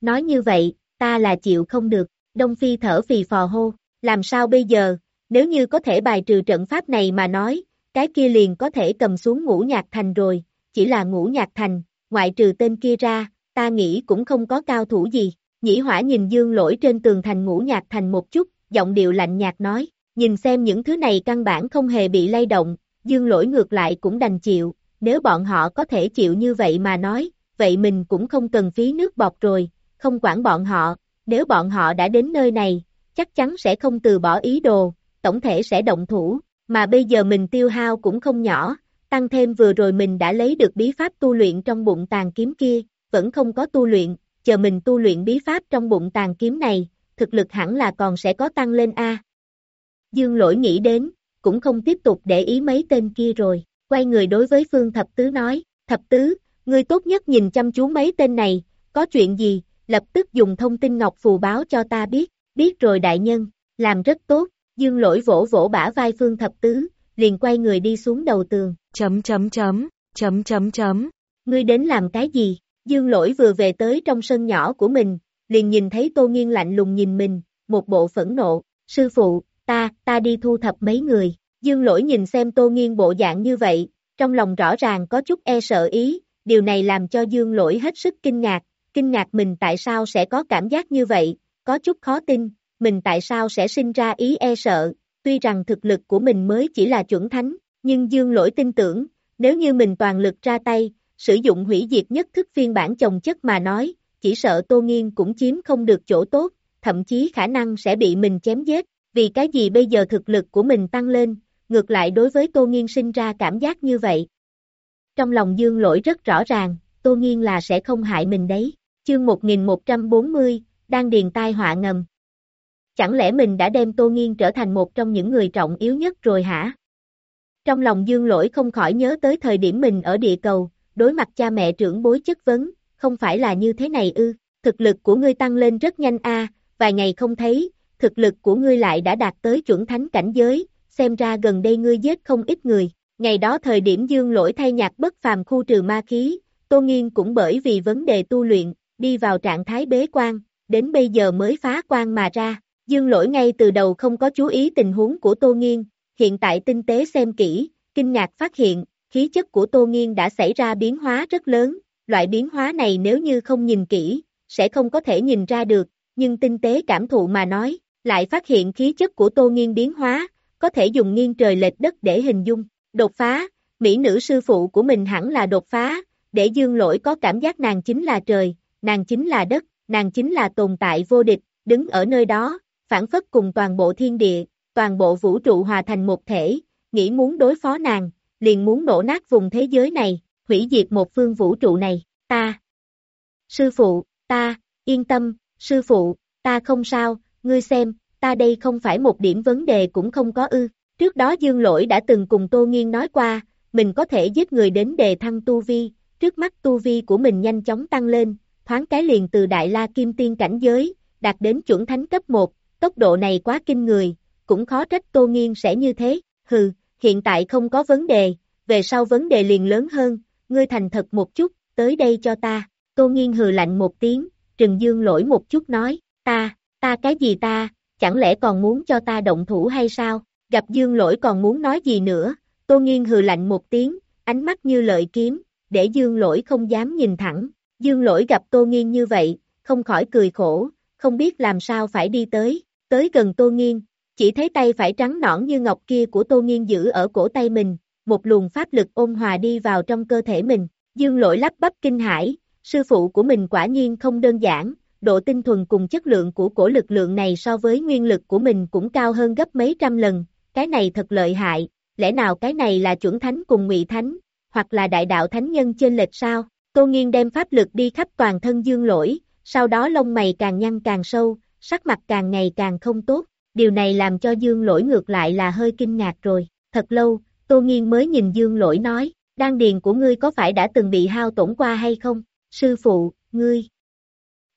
Nói như vậy, ta là chịu không được, Đông Phi thở phì phò hô, làm sao bây giờ, nếu như có thể bài trừ trận pháp này mà nói, cái kia liền có thể cầm xuống ngũ nhạc thành rồi, chỉ là ngũ nhạc thành, ngoại trừ tên kia ra, ta nghĩ cũng không có cao thủ gì. Nhĩ hỏa nhìn dương lỗi trên tường thành ngũ nhạc thành một chút, giọng điệu lạnh nhạt nói, nhìn xem những thứ này căn bản không hề bị lay động, dương lỗi ngược lại cũng đành chịu, nếu bọn họ có thể chịu như vậy mà nói, vậy mình cũng không cần phí nước bọt rồi, không quản bọn họ, nếu bọn họ đã đến nơi này, chắc chắn sẽ không từ bỏ ý đồ, tổng thể sẽ động thủ, mà bây giờ mình tiêu hao cũng không nhỏ, tăng thêm vừa rồi mình đã lấy được bí pháp tu luyện trong bụng tàn kiếm kia, vẫn không có tu luyện, chờ mình tu luyện bí pháp trong bụng tàn kiếm này, thực lực hẳn là còn sẽ có tăng lên A. Dương lỗi nghĩ đến, cũng không tiếp tục để ý mấy tên kia rồi, quay người đối với Phương Thập Tứ nói, Thập Tứ, ngươi tốt nhất nhìn chăm chú mấy tên này, có chuyện gì, lập tức dùng thông tin ngọc phù báo cho ta biết, biết rồi đại nhân, làm rất tốt, dương lỗi vỗ vỗ bả vai Phương Thập Tứ, liền quay người đi xuống đầu tường, chấm chấm chấm, chấm chấm chấm, ngươi đến làm cái gì, dương lỗi vừa về tới trong sân nhỏ của mình, liền nhìn thấy Tô Nghiên lạnh lùng nhìn mình, một bộ phẫn nộ, sư phụ, ta, ta đi thu thập mấy người, dương lỗi nhìn xem Tô Nghiên bộ dạng như vậy, trong lòng rõ ràng có chút e sợ ý, điều này làm cho dương lỗi hết sức kinh ngạc, kinh ngạc mình tại sao sẽ có cảm giác như vậy, có chút khó tin, mình tại sao sẽ sinh ra ý e sợ, tuy rằng thực lực của mình mới chỉ là chuẩn thánh, nhưng dương lỗi tin tưởng, nếu như mình toàn lực ra tay, sử dụng hủy diệt nhất thức phiên bản chồng chất mà nói, chỉ sợ Tô Nghiên cũng chiếm không được chỗ tốt, thậm chí khả năng sẽ bị mình chém giết, vì cái gì bây giờ thực lực của mình tăng lên, ngược lại đối với Tô Nghiên sinh ra cảm giác như vậy. Trong lòng Dương lỗi rất rõ ràng, Tô Nghiên là sẽ không hại mình đấy. Chương 1140, đang điền tai họa ngầm. Chẳng lẽ mình đã đem Tô Nghiên trở thành một trong những người trọng yếu nhất rồi hả? Trong lòng Dương lỗi không khỏi nhớ tới thời điểm mình ở địa cầu, đối mặt cha mẹ trưởng bối chất vấn, không phải là như thế này ư, thực lực của ngươi tăng lên rất nhanh a, vài ngày không thấy, thực lực của ngươi lại đã đạt tới chuẩn thánh cảnh giới, xem ra gần đây ngươi giết không ít người. Ngày đó thời điểm dương lỗi thay nhạc bất phàm khu trừ ma khí, Tô Nghiên cũng bởi vì vấn đề tu luyện, đi vào trạng thái bế quan, đến bây giờ mới phá quan mà ra. Dương lỗi ngay từ đầu không có chú ý tình huống của Tô Nghiên, hiện tại tinh tế xem kỹ, kinh ngạc phát hiện, khí chất của Tô Nghiên đã xảy ra biến hóa rất lớn, loại biến hóa này nếu như không nhìn kỹ, sẽ không có thể nhìn ra được, nhưng tinh tế cảm thụ mà nói, lại phát hiện khí chất của Tô Nghiên biến hóa, có thể dùng nghiêng trời lệch đất để hình dung, đột phá, mỹ nữ sư phụ của mình hẳn là đột phá, để dương lỗi có cảm giác nàng chính là trời, nàng chính là đất, nàng chính là tồn tại vô địch, đứng ở nơi đó, phản phất cùng toàn bộ thiên địa, toàn bộ vũ trụ hòa thành một thể, nghĩ muốn đối phó nàng, liền muốn nổ nát vùng thế giới này, hủy diệt một phương vũ trụ này, ta. Sư phụ, ta, yên tâm, sư phụ, ta không sao, ngươi xem, ta đây không phải một điểm vấn đề cũng không có ư. Trước đó Dương Lỗi đã từng cùng Tô Nghiên nói qua, mình có thể giết người đến đề thăng tu vi, trước mắt tu vi của mình nhanh chóng tăng lên, thoáng cái liền từ Đại La Kim Tiên cảnh giới, đạt đến chuẩn thánh cấp 1, tốc độ này quá kinh người, cũng khó trách Tô Nghiên sẽ như thế, hừ, hiện tại không có vấn đề, về sau vấn đề liền lớn hơn, ngươi thành thật một chút, tới đây cho ta, Tô Nghiên hừ lạnh một tiếng, Trừng Dương lỗi một chút nói, ta, ta cái gì ta, chẳng lẽ còn muốn cho ta động thủ hay sao, gặp Dương lỗi còn muốn nói gì nữa, Tô Nghiên hừ lạnh một tiếng, ánh mắt như lợi kiếm, để Dương lỗi không dám nhìn thẳng, Dương lỗi gặp Tô Nghiên như vậy, không khỏi cười khổ, không biết làm sao phải đi tới, tới gần Tô Nghiên, chỉ thấy tay phải trắng nõn như ngọc kia của Tô Nghiên giữ ở cổ tay mình, một luồng pháp lực ôn hòa đi vào trong cơ thể mình, dương lỗi lắp bắp kinh hãi, sư phụ của mình quả nhiên không đơn giản, độ tinh thuần cùng chất lượng của cổ lực lượng này so với nguyên lực của mình cũng cao hơn gấp mấy trăm lần, cái này thật lợi hại, lẽ nào cái này là chuẩn thánh cùng ngụy thánh, hoặc là đại đạo thánh nhân trên lệch sao, Tô Nghiên đem pháp lực đi khắp toàn thân dương lỗi, sau đó lông mày càng nhăn càng sâu, sắc mặt càng ngày càng không tốt, điều này làm cho dương lỗi ngược lại là hơi kinh ngạc rồi, thật lâu, Tô Nghiên mới nhìn dương lỗi nói, đan điền của ngươi có phải đã từng bị hao tổn qua hay không, sư phụ, ngươi,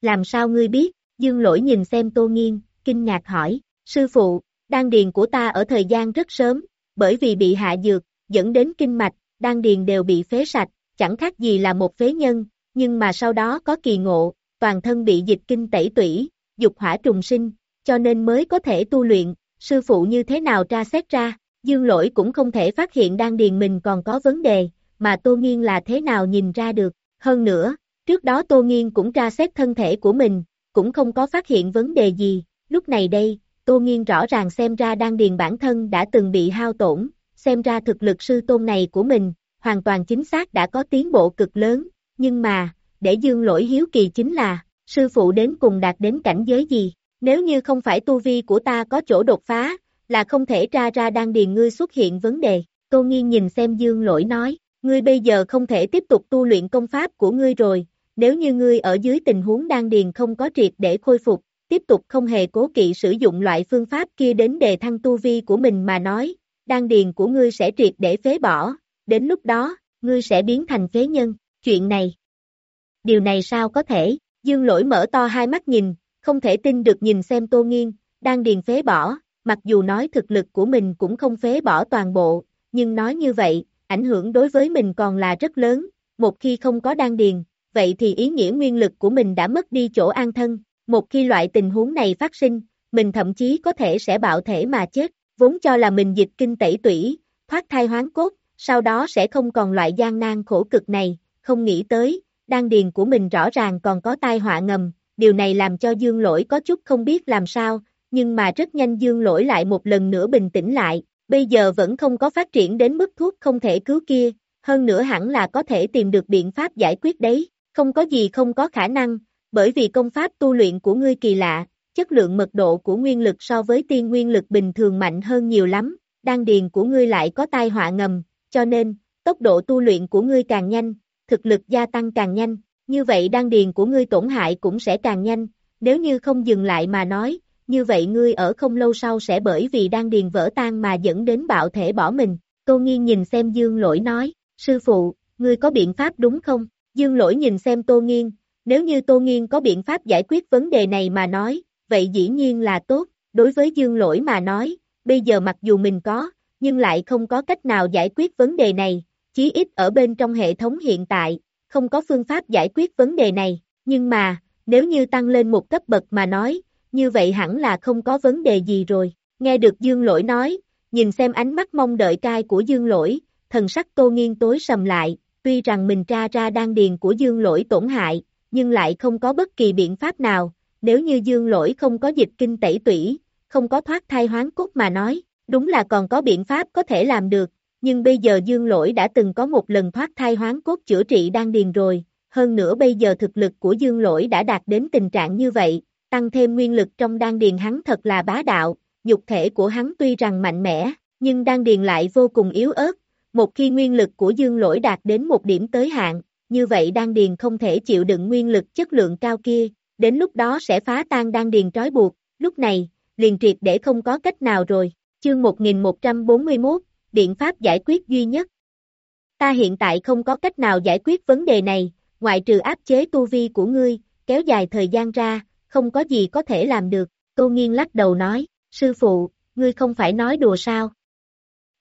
làm sao ngươi biết, dương lỗi nhìn xem Tô Nghiên, kinh ngạc hỏi, sư phụ, đan điền của ta ở thời gian rất sớm, bởi vì bị hạ dược, dẫn đến kinh mạch, đan điền đều bị phế sạch, chẳng khác gì là một phế nhân, nhưng mà sau đó có kỳ ngộ, toàn thân bị dịch kinh tẩy tủy, dục hỏa trùng sinh, cho nên mới có thể tu luyện, sư phụ như thế nào tra xét ra, dương lỗi cũng không thể phát hiện đan điền mình còn có vấn đề, mà Tô Nghiên là thế nào nhìn ra được, hơn nữa, trước đó Tô Nghiên cũng tra xét thân thể của mình, cũng không có phát hiện vấn đề gì, lúc này đây, Tô Nghiên rõ ràng xem ra đang điền bản thân đã từng bị hao tổn, xem ra thực lực sư tôn này của mình, hoàn toàn chính xác đã có tiến bộ cực lớn, nhưng mà, để dương lỗi hiếu kỳ chính là, sư phụ đến cùng đạt đến cảnh giới gì, nếu như không phải tu vi của ta có chỗ đột phá, là không thể tra ra đang điền ngươi xuất hiện vấn đề, Tô Nghiên nhìn xem dương lỗi nói, ngươi bây giờ không thể tiếp tục tu luyện công pháp của ngươi rồi, nếu như ngươi ở dưới tình huống đan điền không có triệt để khôi phục, tiếp tục không hề cố kỵ sử dụng loại phương pháp kia đến đề thăng tu vi của mình mà nói, đan điền của ngươi sẽ triệt để phế bỏ, đến lúc đó, ngươi sẽ biến thành phế nhân, chuyện này. Điều này sao có thể, dương lỗi mở to hai mắt nhìn, không thể tin được nhìn xem tô nghiên, đang điền phế bỏ, mặc dù nói thực lực của mình cũng không phế bỏ toàn bộ, nhưng nói như vậy, ảnh hưởng đối với mình còn là rất lớn, một khi không có đan điền, vậy thì ý nghĩa nguyên lực của mình đã mất đi chỗ an thân, một khi loại tình huống này phát sinh, mình thậm chí có thể sẽ bạo thể mà chết, vốn cho là mình dịch kinh tẩy tủy, thoát thai hoán cốt, sau đó sẽ không còn loại gian nan khổ cực này, không nghĩ tới, đan điền của mình rõ ràng còn có tai họa ngầm, điều này làm cho dương lỗi có chút không biết làm sao, nhưng mà rất nhanh dương lỗi lại một lần nữa bình tĩnh lại, bây giờ vẫn không có phát triển đến mức thuốc không thể cứu kia, hơn nữa hẳn là có thể tìm được biện pháp giải quyết đấy, không có gì không có khả năng, bởi vì công pháp tu luyện của ngươi kỳ lạ, chất lượng mật độ của nguyên lực so với tiên nguyên lực bình thường mạnh hơn nhiều lắm, đan điền của ngươi lại có tai họa ngầm, cho nên, tốc độ tu luyện của ngươi càng nhanh, thực lực gia tăng càng nhanh, như vậy đan điền của ngươi tổn hại cũng sẽ càng nhanh, nếu như không dừng lại mà nói, như vậy ngươi ở không lâu sau sẽ bởi vì đan điền vỡ tan mà dẫn đến bạo thể bỏ mình. Tô Nghiên nhìn xem Dương Lỗi nói, sư phụ, ngươi có biện pháp đúng không? Dương Lỗi nhìn xem Tô Nghiên, nếu như Tô Nghiên có biện pháp giải quyết vấn đề này mà nói, vậy dĩ nhiên là tốt, đối với Dương Lỗi mà nói, bây giờ mặc dù mình có, nhưng lại không có cách nào giải quyết vấn đề này, chí ít ở bên trong hệ thống hiện tại, không có phương pháp giải quyết vấn đề này, nhưng mà, nếu như tăng lên một cấp bậc mà nói, như vậy hẳn là không có vấn đề gì rồi, nghe được Dương Lỗi nói, nhìn xem ánh mắt mong đợi cai của Dương Lỗi, thần sắc tô nghiên tối sầm lại, tuy rằng mình tra ra đan điền của Dương Lỗi tổn hại, nhưng lại không có bất kỳ biện pháp nào, nếu như Dương Lỗi không có dịch kinh tẩy tủy, không có thoát thai hoán cốt mà nói, đúng là còn có biện pháp có thể làm được, nhưng bây giờ Dương Lỗi đã từng có một lần thoát thai hoán cốt chữa trị đan điền rồi, hơn nữa bây giờ thực lực của Dương Lỗi đã đạt đến tình trạng như vậy, tăng thêm nguyên lực trong đan điền hắn thật là bá đạo, nhục thể của hắn tuy rằng mạnh mẽ, nhưng đan điền lại vô cùng yếu ớt, một khi nguyên lực của Dương Lỗi đạt đến một điểm tới hạn, như vậy đan điền không thể chịu đựng nguyên lực chất lượng cao kia, đến lúc đó sẽ phá tan đan điền trói buộc, lúc này, liền triệt để không có cách nào rồi. Chương 1141, biện pháp giải quyết duy nhất. Ta hiện tại không có cách nào giải quyết vấn đề này, ngoại trừ áp chế tu vi của ngươi, kéo dài thời gian ra, không có gì có thể làm được. Tô Nghiên lắc đầu nói, sư phụ, ngươi không phải nói đùa sao?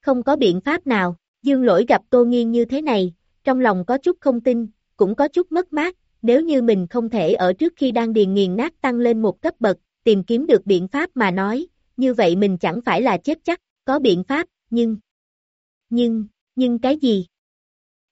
Không có biện pháp nào, dương lỗi gặp Tô Nghiên như thế này, trong lòng có chút không tin, cũng có chút mất mát, nếu như mình không thể ở trước khi đang điền nghiền nát tăng lên một cấp bậc, tìm kiếm được biện pháp mà nói, như vậy mình chẳng phải là chết chắc, có biện pháp, nhưng... Nhưng, nhưng cái gì?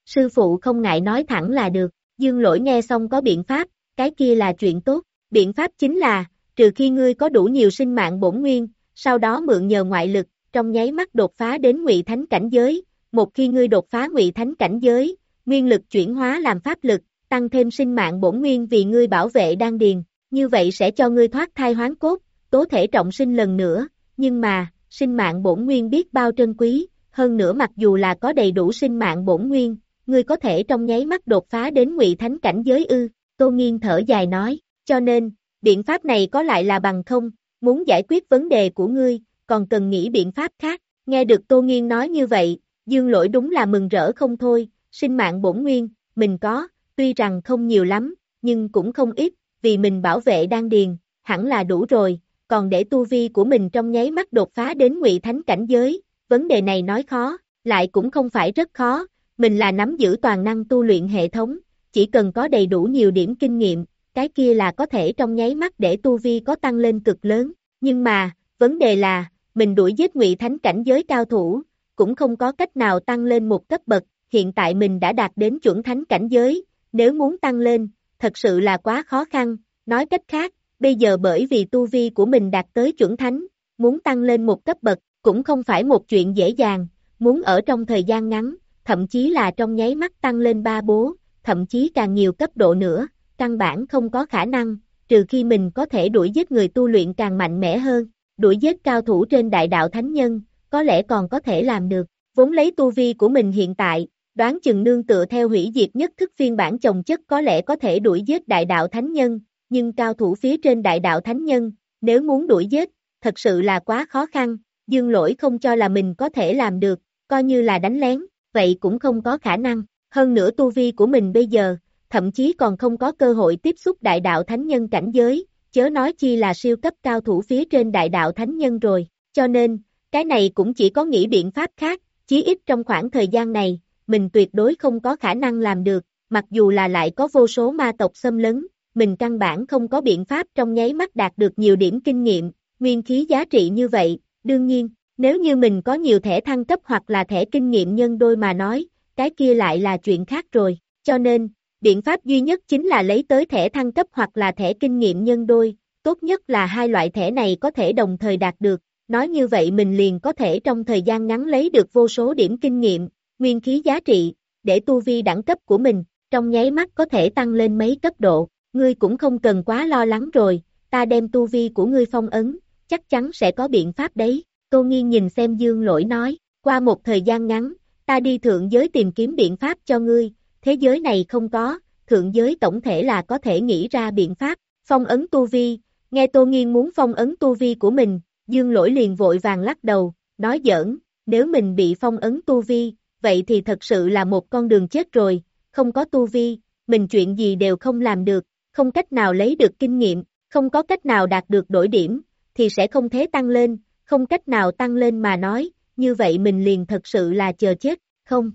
Sư phụ không ngại nói thẳng là được, dương lỗi nghe xong có biện pháp, cái kia là chuyện tốt, biện pháp chính là, trừ khi ngươi có đủ nhiều sinh mạng bổn nguyên, sau đó mượn nhờ ngoại lực, trong nháy mắt đột phá đến ngụy thánh cảnh giới, một khi ngươi đột phá ngụy thánh cảnh giới, nguyên lực chuyển hóa làm pháp lực, tăng thêm sinh mạng bổn nguyên vì ngươi bảo vệ đan điền, như vậy sẽ cho ngươi thoát thai hoán cốt, tố thể trọng sinh lần nữa, nhưng mà, sinh mạng bổn nguyên biết bao trân quý, hơn nữa mặc dù là có đầy đủ sinh mạng bổn nguyên, ngươi có thể trong nháy mắt đột phá đến ngụy thánh cảnh giới ư, Tô Nghiên thở dài nói, cho nên, biện pháp này có lại là bằng không, muốn giải quyết vấn đề của ngươi, còn cần nghĩ biện pháp khác, nghe được Tô Nghiên nói như vậy, dương lỗi đúng là mừng rỡ không thôi, sinh mạng bổn nguyên, mình có, tuy rằng không nhiều lắm, nhưng cũng không ít, vì mình bảo vệ đan điền, hẳn là đủ rồi, còn để tu vi của mình trong nháy mắt đột phá đến ngụy thánh cảnh giới, vấn đề này nói khó, lại cũng không phải rất khó, mình là nắm giữ toàn năng tu luyện hệ thống, chỉ cần có đầy đủ nhiều điểm kinh nghiệm, cái kia là có thể trong nháy mắt để tu vi có tăng lên cực lớn, nhưng mà, vấn đề là, mình đuổi giết ngụy thánh cảnh giới cao thủ, cũng không có cách nào tăng lên một cấp bậc, hiện tại mình đã đạt đến chuẩn thánh cảnh giới, nếu muốn tăng lên, thật sự là quá khó khăn, nói cách khác, bây giờ bởi vì tu vi của mình đạt tới chuẩn thánh, muốn tăng lên một cấp bậc, cũng không phải một chuyện dễ dàng, muốn ở trong thời gian ngắn, thậm chí là trong nháy mắt tăng lên ba bố, thậm chí càng nhiều cấp độ nữa, căn bản không có khả năng, trừ khi mình có thể đuổi giết người tu luyện càng mạnh mẽ hơn, đuổi giết cao thủ trên đại đạo thánh nhân, có lẽ còn có thể làm được, vốn lấy tu vi của mình hiện tại, đoán chừng nương tựa theo hủy diệt nhất thức phiên bản chồng chất có lẽ có thể đuổi giết đại đạo thánh nhân, nhưng cao thủ phía trên đại đạo thánh nhân, nếu muốn đuổi giết, thật sự là quá khó khăn, dương lỗi không cho là mình có thể làm được, coi như là đánh lén, vậy cũng không có khả năng, hơn nữa tu vi của mình bây giờ, thậm chí còn không có cơ hội tiếp xúc đại đạo thánh nhân cảnh giới, chớ nói chi là siêu cấp cao thủ phía trên đại đạo thánh nhân rồi, cho nên, cái này cũng chỉ có nghĩ biện pháp khác, chí ít trong khoảng thời gian này, mình tuyệt đối không có khả năng làm được, mặc dù là lại có vô số ma tộc xâm lấn, mình căn bản không có biện pháp trong nháy mắt đạt được nhiều điểm kinh nghiệm, nguyên khí giá trị như vậy, đương nhiên, nếu như mình có nhiều thẻ thăng cấp hoặc là thẻ kinh nghiệm nhân đôi mà nói, cái kia lại là chuyện khác rồi, cho nên, biện pháp duy nhất chính là lấy tới thẻ thăng cấp hoặc là thẻ kinh nghiệm nhân đôi, tốt nhất là hai loại thẻ này có thể đồng thời đạt được, nói như vậy mình liền có thể trong thời gian ngắn lấy được vô số điểm kinh nghiệm, nguyên khí giá trị, để tu vi đẳng cấp của mình, trong nháy mắt có thể tăng lên mấy cấp độ, ngươi cũng không cần quá lo lắng rồi, ta đem tu vi của ngươi phong ấn, chắc chắn sẽ có biện pháp đấy, Tô Nghiên nhìn xem Dương Lỗi nói, qua một thời gian ngắn, ta đi thượng giới tìm kiếm biện pháp cho ngươi, thế giới này không có, thượng giới tổng thể là có thể nghĩ ra biện pháp, phong ấn tu vi, nghe Tô Nghiên muốn phong ấn tu vi của mình, Dương Lỗi liền vội vàng lắc đầu, nói giỡn, nếu mình bị phong ấn tu vi, vậy thì thật sự là một con đường chết rồi, không có tu vi, mình chuyện gì đều không làm được, không cách nào lấy được kinh nghiệm, không có cách nào đạt được đổi điểm, thì sẽ không thế tăng lên, không cách nào tăng lên mà nói, như vậy mình liền thật sự là chờ chết, không?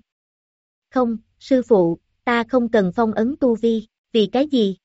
Không, sư phụ, ta không cần phong ấn tu vi, vì cái gì?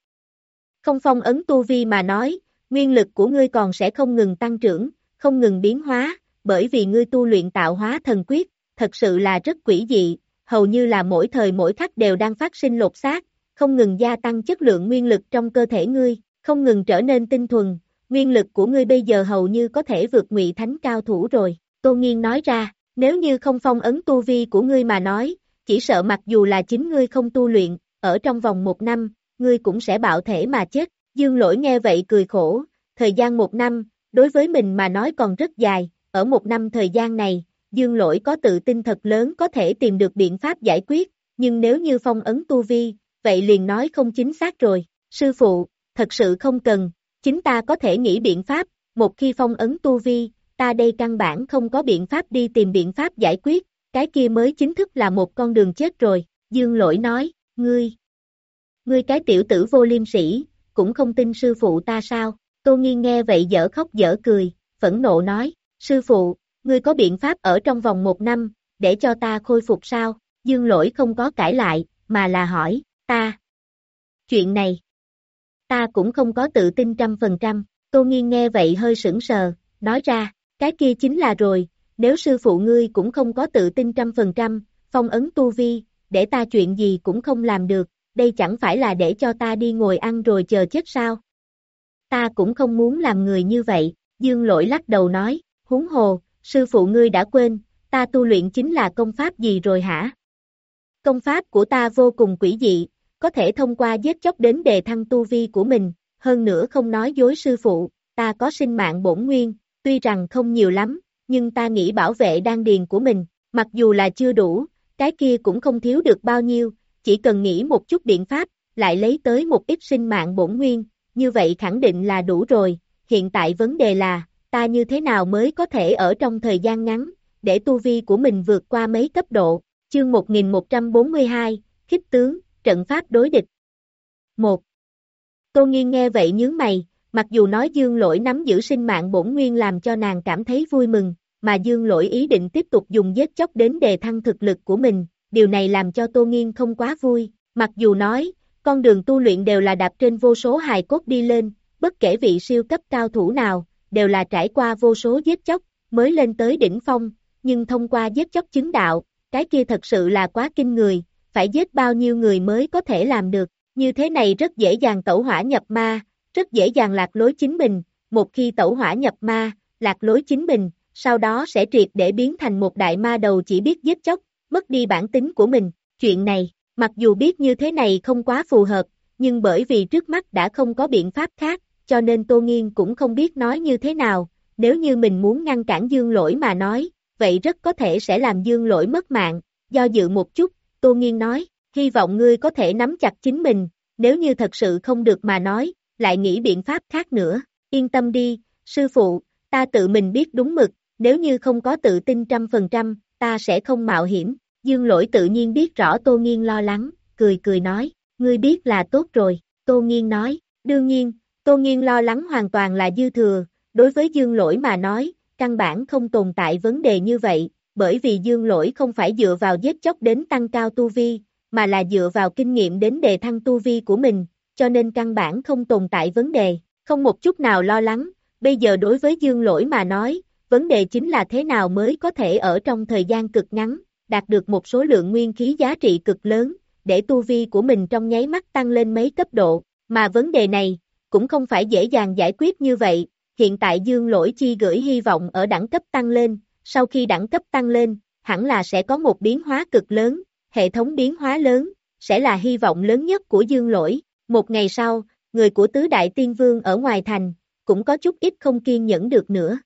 Không phong ấn tu vi mà nói, nguyên lực của ngươi còn sẽ không ngừng tăng trưởng, không ngừng biến hóa, bởi vì ngươi tu luyện tạo hóa thần quyết, thật sự là rất quỷ dị, hầu như là mỗi thời mỗi khắc đều đang phát sinh lột xác, không ngừng gia tăng chất lượng nguyên lực trong cơ thể ngươi, không ngừng trở nên tinh thuần, nguyên lực của ngươi bây giờ hầu như có thể vượt ngụy thánh cao thủ rồi, Tô Nghiên nói ra, nếu như không phong ấn tu vi của ngươi mà nói, chỉ sợ mặc dù là chính ngươi không tu luyện, ở trong vòng một năm, ngươi cũng sẽ bạo thể mà chết, dương lỗi nghe vậy cười khổ, thời gian một năm, đối với mình mà nói còn rất dài, ở một năm thời gian này, dương lỗi có tự tin thật lớn có thể tìm được biện pháp giải quyết, nhưng nếu như phong ấn tu vi, vậy liền nói không chính xác rồi, sư phụ, thật sự không cần, chính ta có thể nghĩ biện pháp, một khi phong ấn tu vi, ta đây căn bản không có biện pháp đi tìm biện pháp giải quyết, cái kia mới chính thức là một con đường chết rồi, dương lỗi nói, ngươi, ngươi cái tiểu tử vô liêm sĩ, cũng không tin sư phụ ta sao, tô nghiên nghe vậy dở khóc dở cười, phẫn nộ nói, sư phụ, ngươi có biện pháp ở trong vòng một năm, để cho ta khôi phục sao, dương lỗi không có cãi lại, mà là hỏi, ta, chuyện này, ta cũng không có tự tin trăm phần trăm, Tô Nghiên nghe vậy hơi sững sờ, nói ra, cái kia chính là rồi, nếu sư phụ ngươi cũng không có tự tin trăm phần trăm, phong ấn tu vi, để ta chuyện gì cũng không làm được, đây chẳng phải là để cho ta đi ngồi ăn rồi chờ chết sao? Ta cũng không muốn làm người như vậy, dương lỗi lắc đầu nói, huống hồ, sư phụ ngươi đã quên, ta tu luyện chính là công pháp gì rồi hả? Công pháp của ta vô cùng quỷ dị, có thể thông qua giết chóc đến đề thăng tu vi của mình, hơn nữa không nói dối sư phụ, ta có sinh mạng bổn nguyên, tuy rằng không nhiều lắm, nhưng ta nghĩ bảo vệ đan điền của mình, mặc dù là chưa đủ, cái kia cũng không thiếu được bao nhiêu, chỉ cần nghĩ một chút biện pháp, lại lấy tới một ít sinh mạng bổn nguyên, như vậy khẳng định là đủ rồi, hiện tại vấn đề là, ta như thế nào mới có thể ở trong thời gian ngắn, để tu vi của mình vượt qua mấy cấp độ, chương 1142, khích tướng, trận pháp đối địch. 1. Tô Nghiên nghe vậy nhướng mày, mặc dù nói dương lỗi nắm giữ sinh mạng bổn nguyên làm cho nàng cảm thấy vui mừng, mà dương lỗi ý định tiếp tục dùng giết chóc đến đề thăng thực lực của mình, điều này làm cho Tô Nghiên không quá vui, mặc dù nói, con đường tu luyện đều là đạp trên vô số hài cốt đi lên, bất kể vị siêu cấp cao thủ nào, đều là trải qua vô số giết chóc, mới lên tới đỉnh phong, nhưng thông qua giết chóc chứng đạo, cái kia thật sự là quá kinh người, phải giết bao nhiêu người mới có thể làm được, như thế này rất dễ dàng tẩu hỏa nhập ma, rất dễ dàng lạc lối chính mình, một khi tẩu hỏa nhập ma, lạc lối chính mình, sau đó sẽ triệt để biến thành một đại ma đầu chỉ biết giết chóc, mất đi bản tính của mình, chuyện này, mặc dù biết như thế này không quá phù hợp, nhưng bởi vì trước mắt đã không có biện pháp khác, cho nên Tô Nghiên cũng không biết nói như thế nào, nếu như mình muốn ngăn cản dương lỗi mà nói, vậy rất có thể sẽ làm dương lỗi mất mạng, do dự một chút, Tô Nghiên nói, hy vọng ngươi có thể nắm chặt chính mình, nếu như thật sự không được mà nói, lại nghĩ biện pháp khác nữa, yên tâm đi, sư phụ, ta tự mình biết đúng mực, nếu như không có tự tin trăm phần trăm, ta sẽ không mạo hiểm, dương lỗi tự nhiên biết rõ Tô Nghiên lo lắng, cười cười nói, ngươi biết là tốt rồi, Tô Nghiên nói, đương nhiên, Tô Nghiên lo lắng hoàn toàn là dư thừa, đối với dương lỗi mà nói, căn bản không tồn tại vấn đề như vậy, bởi vì dương lỗi không phải dựa vào giết chóc đến tăng cao tu vi, mà là dựa vào kinh nghiệm đến đề thăng tu vi của mình, cho nên căn bản không tồn tại vấn đề, không một chút nào lo lắng, bây giờ đối với dương lỗi mà nói, vấn đề chính là thế nào mới có thể ở trong thời gian cực ngắn, đạt được một số lượng nguyên khí giá trị cực lớn, để tu vi của mình trong nháy mắt tăng lên mấy cấp độ, mà vấn đề này, cũng không phải dễ dàng giải quyết như vậy, hiện tại dương lỗi chi gửi hy vọng ở đẳng cấp tăng lên, sau khi đẳng cấp tăng lên, hẳn là sẽ có một biến hóa cực lớn, hệ thống biến hóa lớn, sẽ là hy vọng lớn nhất của dương lỗi. Một ngày sau, người của tứ đại tiên vương ở ngoài thành, cũng có chút ít không kiên nhẫn được nữa.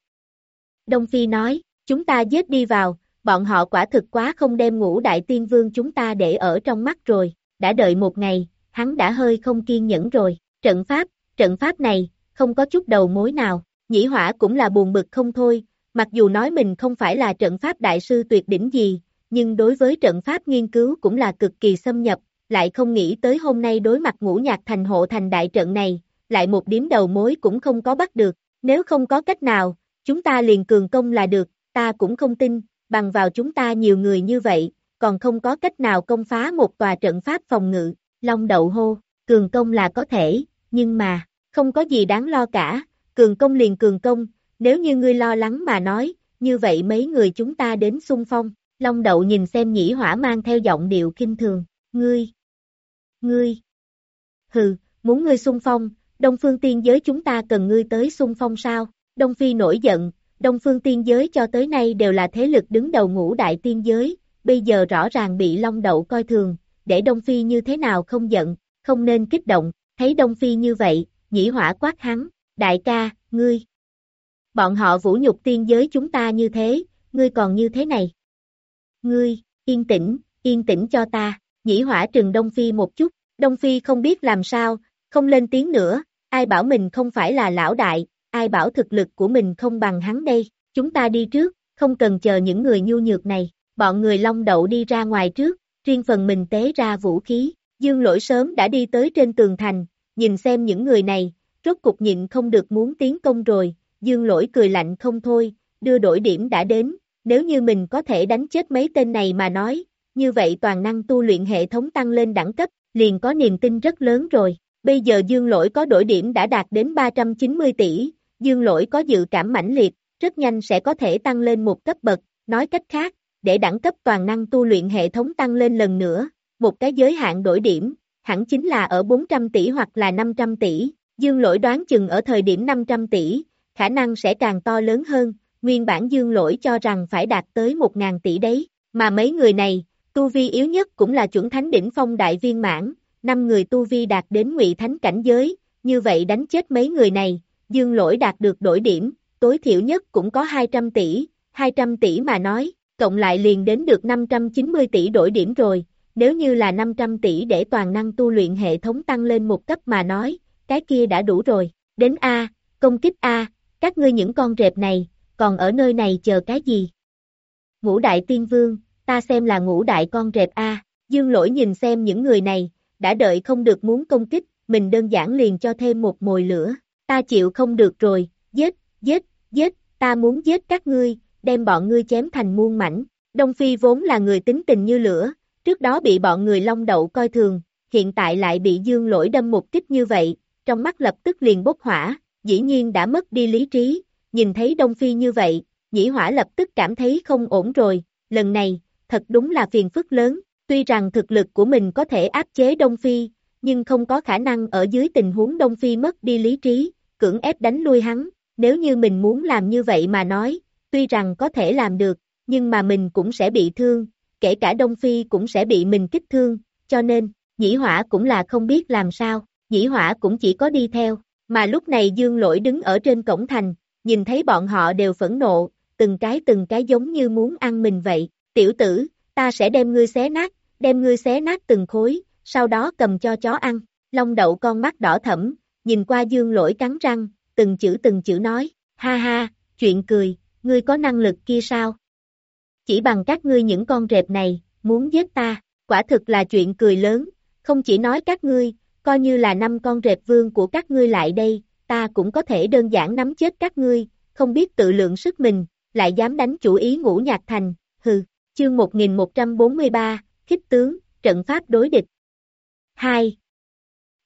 Đông Phi nói, chúng ta giết đi vào, bọn họ quả thực quá không đem ngũ đại tiên vương chúng ta để ở trong mắt rồi, đã đợi một ngày, hắn đã hơi không kiên nhẫn rồi, trận pháp, trận pháp này, không có chút đầu mối nào, nhĩ hỏa cũng là buồn bực không thôi, mặc dù nói mình không phải là trận pháp đại sư tuyệt đỉnh gì, nhưng đối với trận pháp nghiên cứu cũng là cực kỳ xâm nhập, lại không nghĩ tới hôm nay đối mặt ngũ nhạc thành hộ thành đại trận này, lại một điểm đầu mối cũng không có bắt được, nếu không có cách nào, chúng ta liền cường công là được, ta cũng không tin, bằng vào chúng ta nhiều người như vậy, còn không có cách nào công phá một tòa trận pháp phòng ngự, long đậu hô, cường công là có thể, nhưng mà, không có gì đáng lo cả, cường công liền cường công, nếu như ngươi lo lắng mà nói, như vậy mấy người chúng ta đến xung phong, long đậu nhìn xem nhĩ hỏa mang theo giọng điệu kinh thường, ngươi, ngươi, hừ, muốn ngươi xung phong, đông phương tiên giới chúng ta cần ngươi tới xung phong sao, đông phi nổi giận, đông phương tiên giới cho tới nay đều là thế lực đứng đầu ngũ đại tiên giới, bây giờ rõ ràng bị long đậu coi thường, để đông phi như thế nào không giận, không nên kích động, thấy đông phi như vậy, nhĩ hỏa quát hắn, đại ca, ngươi. Bọn họ vũ nhục tiên giới chúng ta như thế, ngươi còn như thế này. Ngươi, yên tĩnh, yên tĩnh cho ta, nhĩ hỏa trừng Đông Phi một chút, Đông Phi không biết làm sao, không lên tiếng nữa, ai bảo mình không phải là lão đại, ai bảo thực lực của mình không bằng hắn đây, chúng ta đi trước, không cần chờ những người nhu nhược này, bọn người long đậu đi ra ngoài trước, riêng phần mình tế ra vũ khí, dương lỗi sớm đã đi tới trên tường thành, nhìn xem những người này, rốt cục nhịn không được muốn tiến công rồi, dương lỗi cười lạnh không thôi, đưa đổi điểm đã đến, nếu như mình có thể đánh chết mấy tên này mà nói, như vậy toàn năng tu luyện hệ thống tăng lên đẳng cấp, liền có niềm tin rất lớn rồi. Bây giờ dương lỗi có đổi điểm đã đạt đến 390 tỷ, dương lỗi có dự cảm mãnh liệt, rất nhanh sẽ có thể tăng lên một cấp bậc, nói cách khác, để đẳng cấp toàn năng tu luyện hệ thống tăng lên lần nữa, một cái giới hạn đổi điểm, hẳn chính là ở 400 tỷ hoặc là 500 tỷ, dương lỗi đoán chừng ở thời điểm 500 tỷ, khả năng sẽ càng to lớn hơn, nguyên bản dương lỗi cho rằng phải đạt tới 1.000 tỷ đấy, mà mấy người này, tu vi yếu nhất cũng là chuẩn thánh đỉnh phong đại viên mãn, năm người tu vi đạt đến ngụy thánh cảnh giới, như vậy đánh chết mấy người này, dương lỗi đạt được đổi điểm, tối thiểu nhất cũng có 200 tỷ, 200 tỷ mà nói, cộng lại liền đến được 590 tỷ đổi điểm rồi, nếu như là 500 tỷ để toàn năng tu luyện hệ thống tăng lên một cấp mà nói, cái kia đã đủ rồi, đến A, công kích A, các ngươi những con rệp này, còn ở nơi này chờ cái gì? Ngũ đại tiên vương, ta xem là ngũ đại con rệp A, dương lỗi nhìn xem những người này, đã đợi không được muốn công kích, mình đơn giản liền cho thêm một mồi lửa, ta chịu không được rồi, giết, giết, giết, ta muốn giết các ngươi, đem bọn ngươi chém thành muôn mảnh. Đông Phi vốn là người tính tình như lửa, trước đó bị bọn người long đậu coi thường, hiện tại lại bị dương lỗi đâm một kích như vậy, trong mắt lập tức liền bốc hỏa, dĩ nhiên đã mất đi lý trí, nhìn thấy Đông Phi như vậy, nhĩ hỏa lập tức cảm thấy không ổn rồi, lần này, thật đúng là phiền phức lớn, tuy rằng thực lực của mình có thể áp chế Đông Phi, nhưng không có khả năng ở dưới tình huống Đông Phi mất đi lý trí, cưỡng ép đánh lui hắn, nếu như mình muốn làm như vậy mà nói, tuy rằng có thể làm được, nhưng mà mình cũng sẽ bị thương, kể cả Đông Phi cũng sẽ bị mình kích thương, cho nên, nhĩ hỏa cũng là không biết làm sao, nhĩ hỏa cũng chỉ có đi theo, mà lúc này Dương Lỗi đứng ở trên cổng thành, nhìn thấy bọn họ đều phẫn nộ, từng cái từng cái giống như muốn ăn mình vậy, tiểu tử, ta sẽ đem ngươi xé nát, đem ngươi xé nát từng khối, sau đó cầm cho chó ăn, Long đậu con mắt đỏ thẫm, nhìn qua Dương Lỗi cắn răng, từng chữ từng chữ nói, ha ha, chuyện cười, ngươi có năng lực kia sao? Chỉ bằng các ngươi những con rệp này, muốn giết ta, quả thực là chuyện cười lớn, không chỉ nói các ngươi, coi như là năm con rệp vương của các ngươi lại đây, ta cũng có thể đơn giản nắm chết các ngươi, không biết tự lượng sức mình, lại dám đánh chủ ý ngũ nhạc thành, hừ, chương 1143, khích tướng, trận pháp đối địch. 2.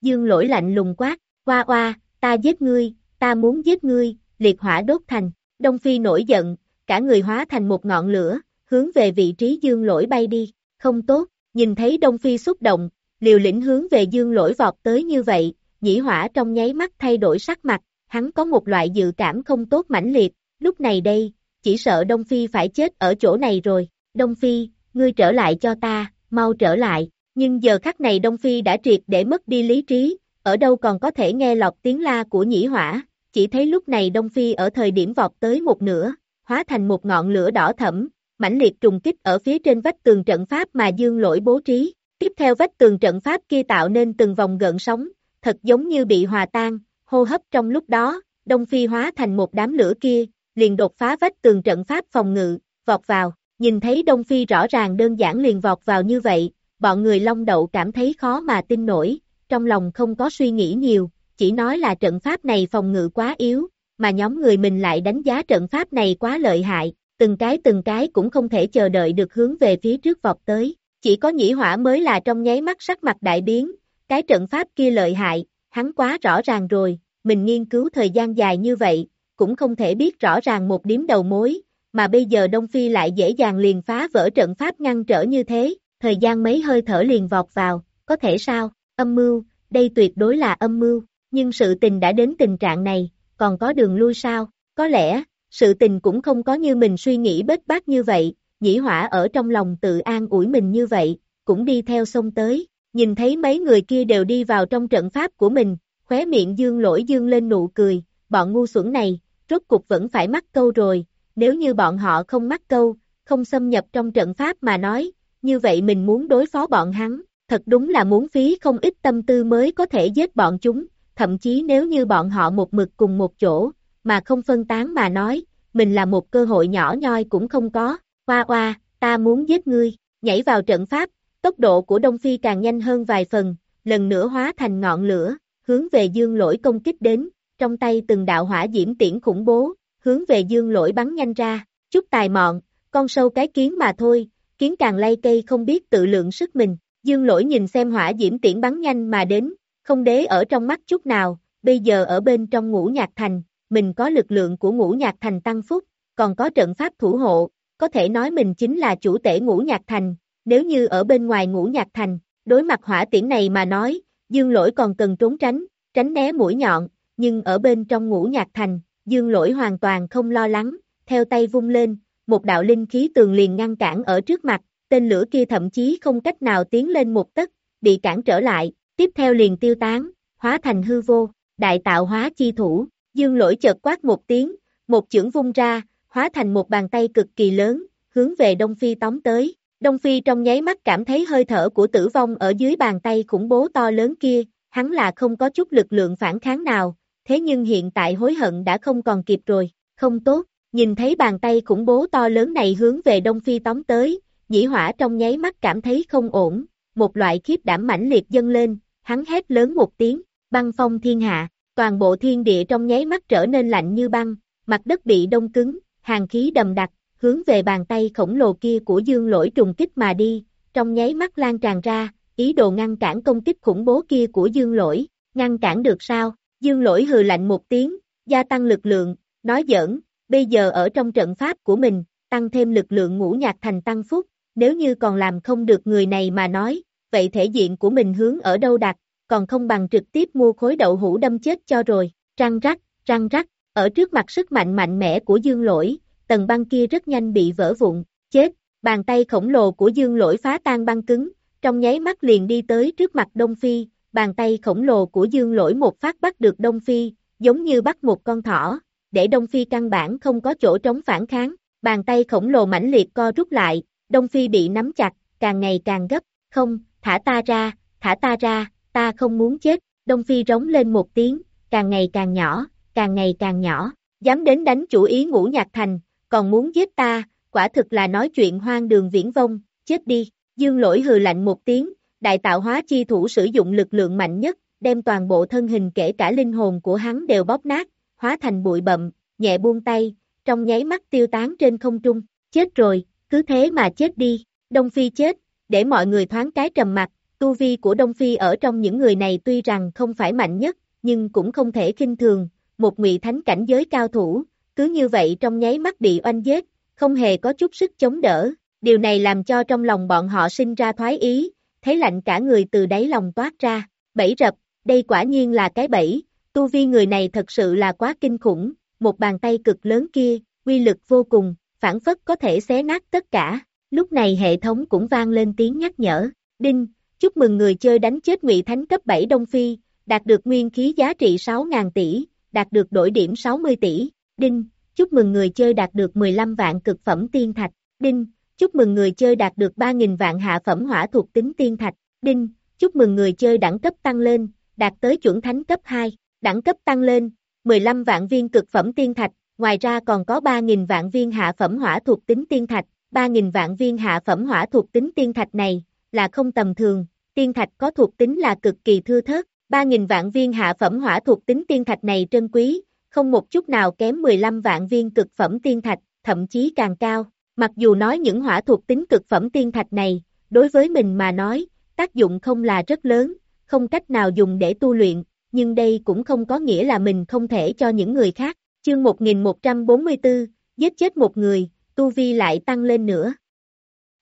Dương lỗi lạnh lùng quát, qua oa, ta giết ngươi, ta muốn giết ngươi, liệt hỏa đốt thành, Đông Phi nổi giận, cả người hóa thành một ngọn lửa, hướng về vị trí dương lỗi bay đi, không tốt, nhìn thấy Đông Phi xúc động, liều lĩnh hướng về dương lỗi vọt tới như vậy, nhĩ hỏa trong nháy mắt thay đổi sắc mặt, hắn có một loại dự cảm không tốt mãnh liệt, lúc này đây, chỉ sợ Đông Phi phải chết ở chỗ này rồi, Đông Phi, ngươi trở lại cho ta, mau trở lại, nhưng giờ khắc này Đông Phi đã triệt để mất đi lý trí, ở đâu còn có thể nghe lọt tiếng la của nhĩ hỏa, chỉ thấy lúc này Đông Phi ở thời điểm vọt tới một nửa, hóa thành một ngọn lửa đỏ thẫm, mãnh liệt trùng kích ở phía trên vách tường trận pháp mà dương lỗi bố trí. Tiếp theo vách tường trận pháp kia tạo nên từng vòng gợn sóng, thật giống như bị hòa tan, hô hấp trong lúc đó, Đông Phi hóa thành một đám lửa kia, liền đột phá vách tường trận pháp phòng ngự, vọt vào, nhìn thấy Đông Phi rõ ràng đơn giản liền vọt vào như vậy, bọn người long đậu cảm thấy khó mà tin nổi, trong lòng không có suy nghĩ nhiều, chỉ nói là trận pháp này phòng ngự quá yếu, mà nhóm người mình lại đánh giá trận pháp này quá lợi hại, từng cái từng cái cũng không thể chờ đợi được hướng về phía trước vọt tới, chỉ có nhĩ hỏa mới là trong nháy mắt sắc mặt đại biến, cái trận pháp kia lợi hại, hắn quá rõ ràng rồi, mình nghiên cứu thời gian dài như vậy, cũng không thể biết rõ ràng một điểm đầu mối, mà bây giờ Đông Phi lại dễ dàng liền phá vỡ trận pháp ngăn trở như thế, thời gian mấy hơi thở liền vọt vào, có thể sao, âm mưu, đây tuyệt đối là âm mưu, nhưng sự tình đã đến tình trạng này, còn có đường lui sao, có lẽ, sự tình cũng không có như mình suy nghĩ bết bát như vậy, nhĩ hỏa ở trong lòng tự an ủi mình như vậy, cũng đi theo sông tới, nhìn thấy mấy người kia đều đi vào trong trận pháp của mình, khóe miệng dương lỗi dương lên nụ cười, bọn ngu xuẩn này, rốt cục vẫn phải mắc câu rồi, nếu như bọn họ không mắc câu, không xâm nhập trong trận pháp mà nói, như vậy mình muốn đối phó bọn hắn, thật đúng là muốn phí không ít tâm tư mới có thể giết bọn chúng, thậm chí nếu như bọn họ một mực cùng một chỗ, mà không phân tán mà nói, mình là một cơ hội nhỏ nhoi cũng không có, hoa hoa, ta muốn giết ngươi, nhảy vào trận pháp, tốc độ của Đông Phi càng nhanh hơn vài phần, lần nữa hóa thành ngọn lửa, hướng về dương lỗi công kích đến, trong tay từng đạo hỏa diễm tiễn khủng bố, hướng về dương lỗi bắn nhanh ra, chút tài mọn, con sâu cái kiến mà thôi, kiến càng lay cây không biết tự lượng sức mình, dương lỗi nhìn xem hỏa diễm tiễn bắn nhanh mà đến, không đế ở trong mắt chút nào, bây giờ ở bên trong ngũ nhạc thành, mình có lực lượng của ngũ nhạc thành tăng phúc, còn có trận pháp thủ hộ, có thể nói mình chính là chủ tể ngũ nhạc thành, nếu như ở bên ngoài ngũ nhạc thành, đối mặt hỏa tiễn này mà nói, dương lỗi còn cần trốn tránh, tránh né mũi nhọn, nhưng ở bên trong ngũ nhạc thành, dương lỗi hoàn toàn không lo lắng, theo tay vung lên, một đạo linh khí tường liền ngăn cản ở trước mặt, tên lửa kia thậm chí không cách nào tiến lên một tấc, bị cản trở lại, tiếp theo liền tiêu tán, hóa thành hư vô, đại tạo hóa chi thủ, dương lỗi chợt quát một tiếng, một chưởng vung ra, hóa thành một bàn tay cực kỳ lớn, hướng về Đông Phi tóm tới. Đông Phi trong nháy mắt cảm thấy hơi thở của tử vong ở dưới bàn tay khủng bố to lớn kia, hắn là không có chút lực lượng phản kháng nào, thế nhưng hiện tại hối hận đã không còn kịp rồi, không tốt, nhìn thấy bàn tay khủng bố to lớn này hướng về Đông Phi tóm tới, Dĩ hỏa trong nháy mắt cảm thấy không ổn, một loại khiếp đảm mãnh liệt dâng lên, hắn hét lớn một tiếng, băng phong thiên hạ, toàn bộ thiên địa trong nháy mắt trở nên lạnh như băng, mặt đất bị đông cứng, hàng khí đầm đặc, hướng về bàn tay khổng lồ kia của dương lỗi trùng kích mà đi, trong nháy mắt lan tràn ra, ý đồ ngăn cản công kích khủng bố kia của dương lỗi, ngăn cản được sao, dương lỗi hừ lạnh một tiếng, gia tăng lực lượng, nói giỡn, bây giờ ở trong trận pháp của mình, tăng thêm lực lượng ngũ nhạc thành tăng phúc, nếu như còn làm không được người này mà nói, vậy thể diện của mình hướng ở đâu đặt, còn không bằng trực tiếp mua khối đậu hũ đâm chết cho rồi, răng rắc, răng rắc, ở trước mặt sức mạnh mạnh mẽ của dương lỗi, tầng băng kia rất nhanh bị vỡ vụn, chết, bàn tay khổng lồ của dương lỗi phá tan băng cứng, trong nháy mắt liền đi tới trước mặt Đông Phi, bàn tay khổng lồ của dương lỗi một phát bắt được Đông Phi, giống như bắt một con thỏ, để Đông Phi căn bản không có chỗ trống phản kháng, bàn tay khổng lồ mãnh liệt co rút lại, Đông Phi bị nắm chặt, càng ngày càng gấp, không, thả ta ra, thả ta ra, ta không muốn chết, Đông Phi rống lên một tiếng, càng ngày càng nhỏ, càng ngày càng nhỏ, dám đến đánh chủ ý ngũ nhạc thành, còn muốn giết ta, quả thực là nói chuyện hoang đường viễn vông, chết đi, dương lỗi hừ lạnh một tiếng, đại tạo hóa chi thủ sử dụng lực lượng mạnh nhất, đem toàn bộ thân hình kể cả linh hồn của hắn đều bóp nát, hóa thành bụi bậm, nhẹ buông tay, trong nháy mắt tiêu tán trên không trung, chết rồi, cứ thế mà chết đi, Đông Phi chết, để mọi người thoáng cái trầm mặt, tu vi của Đông Phi ở trong những người này tuy rằng không phải mạnh nhất, nhưng cũng không thể kinh thường, một ngụy thánh cảnh giới cao thủ, cứ như vậy trong nháy mắt bị oanh giết, không hề có chút sức chống đỡ, điều này làm cho trong lòng bọn họ sinh ra thoái ý, thấy lạnh cả người từ đáy lòng toát ra, bẫy rập, đây quả nhiên là cái bẫy, tu vi người này thật sự là quá kinh khủng, một bàn tay cực lớn kia, quy lực vô cùng, phản phất có thể xé nát tất cả, lúc này hệ thống cũng vang lên tiếng nhắc nhở, đinh, chúc mừng người chơi đánh chết ngụy thánh cấp 7 Đông Phi, đạt được nguyên khí giá trị 6.000 tỷ, đạt được đổi điểm 60 tỷ, đinh, chúc mừng người chơi đạt được 15 vạn cực phẩm tiên thạch, đinh, chúc mừng người chơi đạt được 3.000 vạn hạ phẩm hỏa thuộc tính tiên thạch, đinh, chúc mừng người chơi đẳng cấp tăng lên, đạt tới chuẩn thánh cấp 2, đẳng cấp tăng lên, 15 vạn viên cực phẩm tiên thạch, ngoài ra còn có 3.000 vạn viên hạ phẩm hỏa thuộc tính tiên thạch, 3.000 vạn viên hạ phẩm hỏa thuộc tính tiên thạch này, là không tầm thường, tiên thạch có thuộc tính là cực kỳ thưa thớt, 3.000 vạn viên hạ phẩm hỏa thuộc tính tiên thạch này trân quý, không một chút nào kém 15 vạn viên cực phẩm tiên thạch, thậm chí càng cao. Mặc dù nói những hỏa thuộc tính cực phẩm tiên thạch này, đối với mình mà nói, tác dụng không là rất lớn, không cách nào dùng để tu luyện, nhưng đây cũng không có nghĩa là mình không thể cho những người khác. Chương 1144, giết chết một người, tu vi lại tăng lên nữa.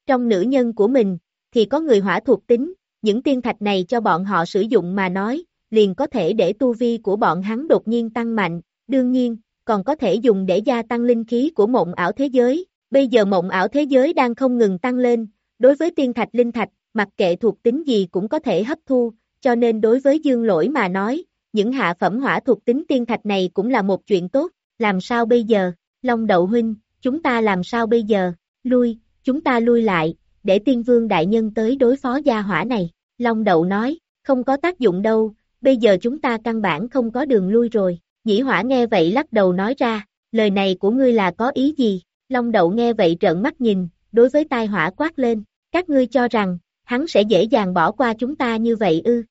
Trong nữ nhân của mình, thì có người hỏa thuộc tính, những tiên thạch này cho bọn họ sử dụng mà nói, liền có thể để tu vi của bọn hắn đột nhiên tăng mạnh, đương nhiên, còn có thể dùng để gia tăng linh khí của mộng ảo thế giới. Bây giờ mộng ảo thế giới đang không ngừng tăng lên, đối với tiên thạch linh thạch, mặc kệ thuộc tính gì cũng có thể hấp thu, cho nên đối với dương lỗi mà nói, những hạ phẩm hỏa thuộc tính tiên thạch này cũng là một chuyện tốt, làm sao bây giờ, Long Đậu Huynh, chúng ta làm sao bây giờ, lui, chúng ta lui lại, để tiên vương đại nhân tới đối phó gia hỏa này, Long Đậu nói, không có tác dụng đâu, bây giờ chúng ta căn bản không có đường lui rồi, nhĩ hỏa nghe vậy lắc đầu nói ra, lời này của ngươi là có ý gì, Long Đậu nghe vậy trợn mắt nhìn, đối với tai hỏa quát lên, các ngươi cho rằng, hắn sẽ dễ dàng bỏ qua chúng ta như vậy ư.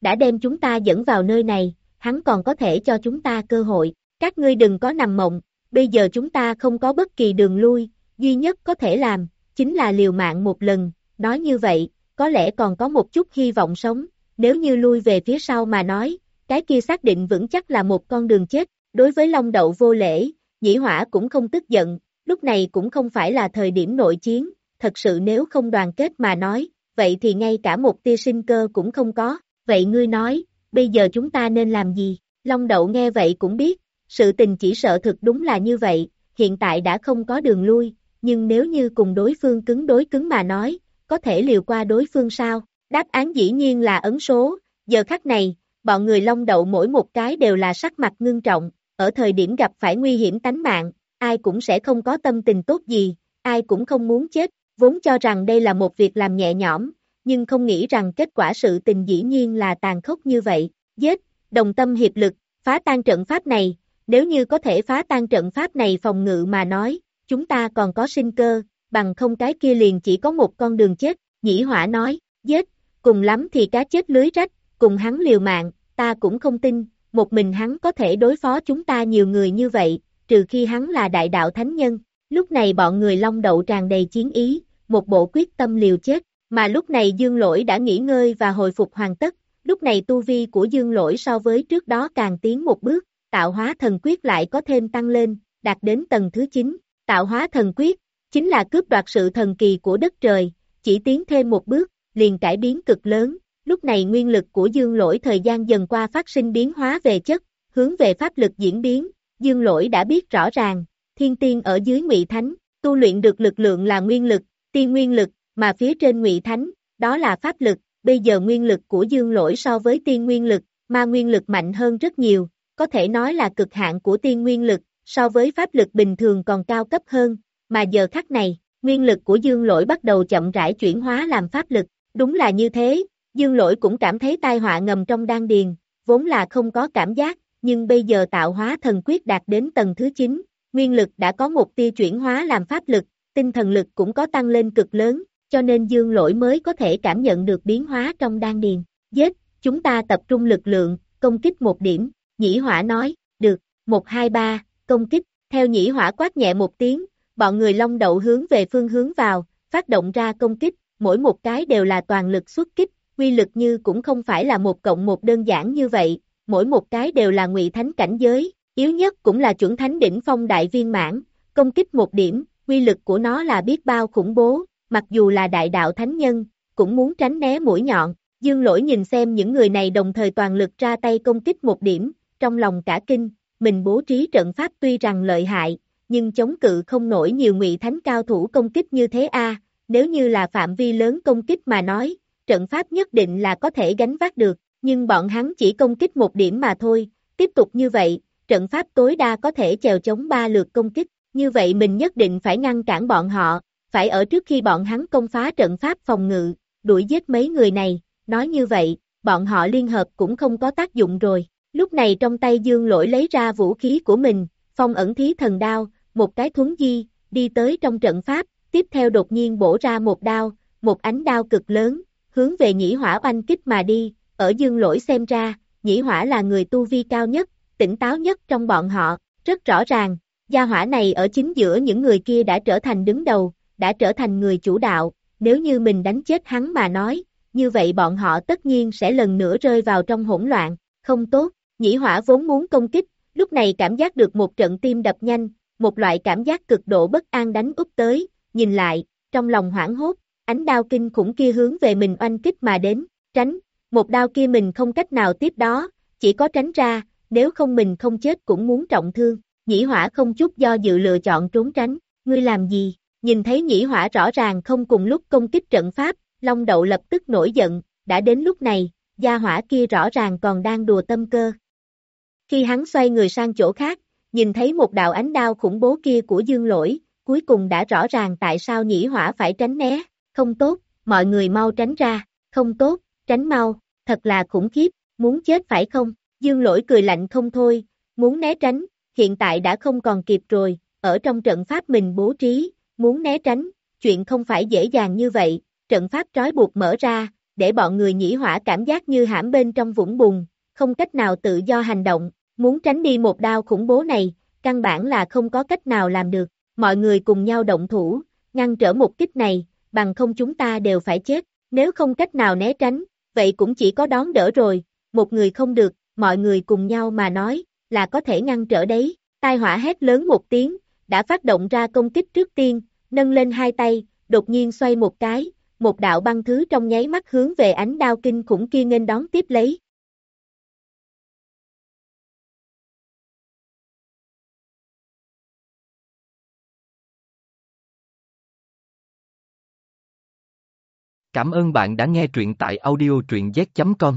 Đã đem chúng ta dẫn vào nơi này, hắn còn có thể cho chúng ta cơ hội, các ngươi đừng có nằm mộng, bây giờ chúng ta không có bất kỳ đường lui, duy nhất có thể làm, chính là liều mạng một lần, nói như vậy, có lẽ còn có một chút hy vọng sống, nếu như lui về phía sau mà nói, cái kia xác định vững chắc là một con đường chết, đối với Long Đậu vô lễ, Nhĩ Hỏa cũng không tức giận, lúc này cũng không phải là thời điểm nội chiến, thật sự nếu không đoàn kết mà nói, vậy thì ngay cả một tia sinh cơ cũng không có, vậy ngươi nói, bây giờ chúng ta nên làm gì? Long Đậu nghe vậy cũng biết, sự tình chỉ sợ thực đúng là như vậy, hiện tại đã không có đường lui, nhưng nếu như cùng đối phương cứng đối cứng mà nói, có thể liều qua đối phương sao? Đáp án dĩ nhiên là ấn số, giờ khắc này, bọn người long đậu mỗi một cái đều là sắc mặt ngưng trọng, ở thời điểm gặp phải nguy hiểm tánh mạng, ai cũng sẽ không có tâm tình tốt gì, ai cũng không muốn chết, vốn cho rằng đây là một việc làm nhẹ nhõm, nhưng không nghĩ rằng kết quả sự tình dĩ nhiên là tàn khốc như vậy, giết, đồng tâm hiệp lực, phá tan trận pháp này, nếu như có thể phá tan trận pháp này phòng ngự mà nói, chúng ta còn có sinh cơ, bằng không cái kia liền chỉ có một con đường chết, nhĩ hỏa nói, giết, cùng lắm thì cá chết lưới rách, cùng hắn liều mạng, ta cũng không tin, một mình hắn có thể đối phó chúng ta nhiều người như vậy, trừ khi hắn là đại đạo thánh nhân. Lúc này bọn người long đậu tràn đầy chiến ý, một bộ quyết tâm liều chết, mà lúc này dương lỗi đã nghỉ ngơi và hồi phục hoàn tất, lúc này tu vi của dương lỗi so với trước đó càng tiến một bước, tạo hóa thần quyết lại có thêm tăng lên, đạt đến tầng thứ 9, tạo hóa thần quyết, chính là cướp đoạt sự thần kỳ của đất trời, chỉ tiến thêm một bước, liền cải biến cực lớn, lúc này nguyên lực của dương lỗi thời gian dần qua phát sinh biến hóa về chất, hướng về pháp lực diễn biến, dương lỗi đã biết rõ ràng, thiên tiên ở dưới ngụy thánh, tu luyện được lực lượng là nguyên lực, tiên nguyên lực, mà phía trên ngụy thánh, đó là pháp lực, bây giờ nguyên lực của dương lỗi so với tiên nguyên lực, ma nguyên lực mạnh hơn rất nhiều, có thể nói là cực hạn của tiên nguyên lực, so với pháp lực bình thường còn cao cấp hơn, mà giờ khắc này, nguyên lực của dương lỗi bắt đầu chậm rãi chuyển hóa làm pháp lực, đúng là như thế, dương lỗi cũng cảm thấy tai họa ngầm trong đan điền, vốn là không có cảm giác, nhưng bây giờ tạo hóa thần quyết đạt đến tầng thứ 9, nguyên lực đã có một tia chuyển hóa làm pháp lực, tinh thần lực cũng có tăng lên cực lớn, cho nên dương lỗi mới có thể cảm nhận được biến hóa trong đan điền. Giết, chúng ta tập trung lực lượng, công kích một điểm, nhĩ hỏa nói, được, 123, công kích, theo nhĩ hỏa quát nhẹ một tiếng, bọn người long đậu hướng về phương hướng vào, phát động ra công kích, mỗi một cái đều là toàn lực xuất kích, quy lực như cũng không phải là một cộng một đơn giản như vậy, mỗi một cái đều là ngụy thánh cảnh giới, yếu nhất cũng là chuẩn thánh đỉnh phong đại viên mãn, công kích một điểm, quy lực của nó là biết bao khủng bố, mặc dù là đại đạo thánh nhân, cũng muốn tránh né mũi nhọn, dương lỗi nhìn xem những người này đồng thời toàn lực ra tay công kích một điểm, trong lòng cả kinh, mình bố trí trận pháp tuy rằng lợi hại, nhưng chống cự không nổi nhiều ngụy thánh cao thủ công kích như thế a nếu như là phạm vi lớn công kích mà nói, trận pháp nhất định là có thể gánh vác được, nhưng bọn hắn chỉ công kích một điểm mà thôi, tiếp tục như vậy, trận pháp tối đa có thể chèo chống ba lượt công kích, như vậy mình nhất định phải ngăn cản bọn họ, phải ở trước khi bọn hắn công phá trận pháp phòng ngự, đuổi giết mấy người này, nói như vậy, bọn họ liên hợp cũng không có tác dụng rồi. Lúc này trong tay dương lỗi lấy ra vũ khí của mình, phong ẩn thí thần đao, một cái thuấn di, đi tới trong trận pháp, tiếp theo đột nhiên bổ ra một đao, một ánh đao cực lớn, hướng về nhĩ hỏa oanh kích mà đi, ở dương lỗi xem ra, nhĩ hỏa là người tu vi cao nhất, tỉnh táo nhất trong bọn họ, rất rõ ràng, gia hỏa này ở chính giữa những người kia đã trở thành đứng đầu, đã trở thành người chủ đạo, nếu như mình đánh chết hắn mà nói, như vậy bọn họ tất nhiên sẽ lần nữa rơi vào trong hỗn loạn, không tốt, nhĩ hỏa vốn muốn công kích, lúc này cảm giác được một trận tim đập nhanh, một loại cảm giác cực độ bất an đánh úp tới, nhìn lại, trong lòng hoảng hốt, ánh đao kinh khủng kia hướng về mình oanh kích mà đến, tránh, một đao kia mình không cách nào tiếp đó, chỉ có tránh ra, nếu không mình không chết cũng muốn trọng thương, nhĩ hỏa không chút do dự lựa chọn trốn tránh, ngươi làm gì, nhìn thấy nhĩ hỏa rõ ràng không cùng lúc công kích trận pháp, Long Đậu lập tức nổi giận, đã đến lúc này, gia hỏa kia rõ ràng còn đang đùa tâm cơ. Khi hắn xoay người sang chỗ khác, nhìn thấy một đạo ánh đao khủng bố kia của dương lỗi, cuối cùng đã rõ ràng tại sao nhĩ hỏa phải tránh né, không tốt, mọi người mau tránh ra, không tốt, tránh mau, thật là khủng khiếp, muốn chết phải không? Dương lỗi cười lạnh không thôi, muốn né tránh, hiện tại đã không còn kịp rồi, ở trong trận pháp mình bố trí, muốn né tránh, chuyện không phải dễ dàng như vậy, trận pháp trói buộc mở ra, để bọn người nhĩ hỏa cảm giác như hãm bên trong vũng bùn, không cách nào tự do hành động, muốn tránh đi một đao khủng bố này, căn bản là không có cách nào làm được, mọi người cùng nhau động thủ, ngăn trở một kích này, bằng không chúng ta đều phải chết, nếu không cách nào né tránh, vậy cũng chỉ có đón đỡ rồi, một người không được, mọi người cùng nhau mà nói, là có thể ngăn trở đấy, tai hỏa hét lớn một tiếng, đã phát động ra công kích trước tiên, nâng lên hai tay, đột nhiên xoay một cái, một đạo băng thứ trong nháy mắt hướng về ánh đao kinh khủng kia nghênh đón tiếp lấy. Cảm ơn bạn đã nghe truyện tại audio truyện z.com.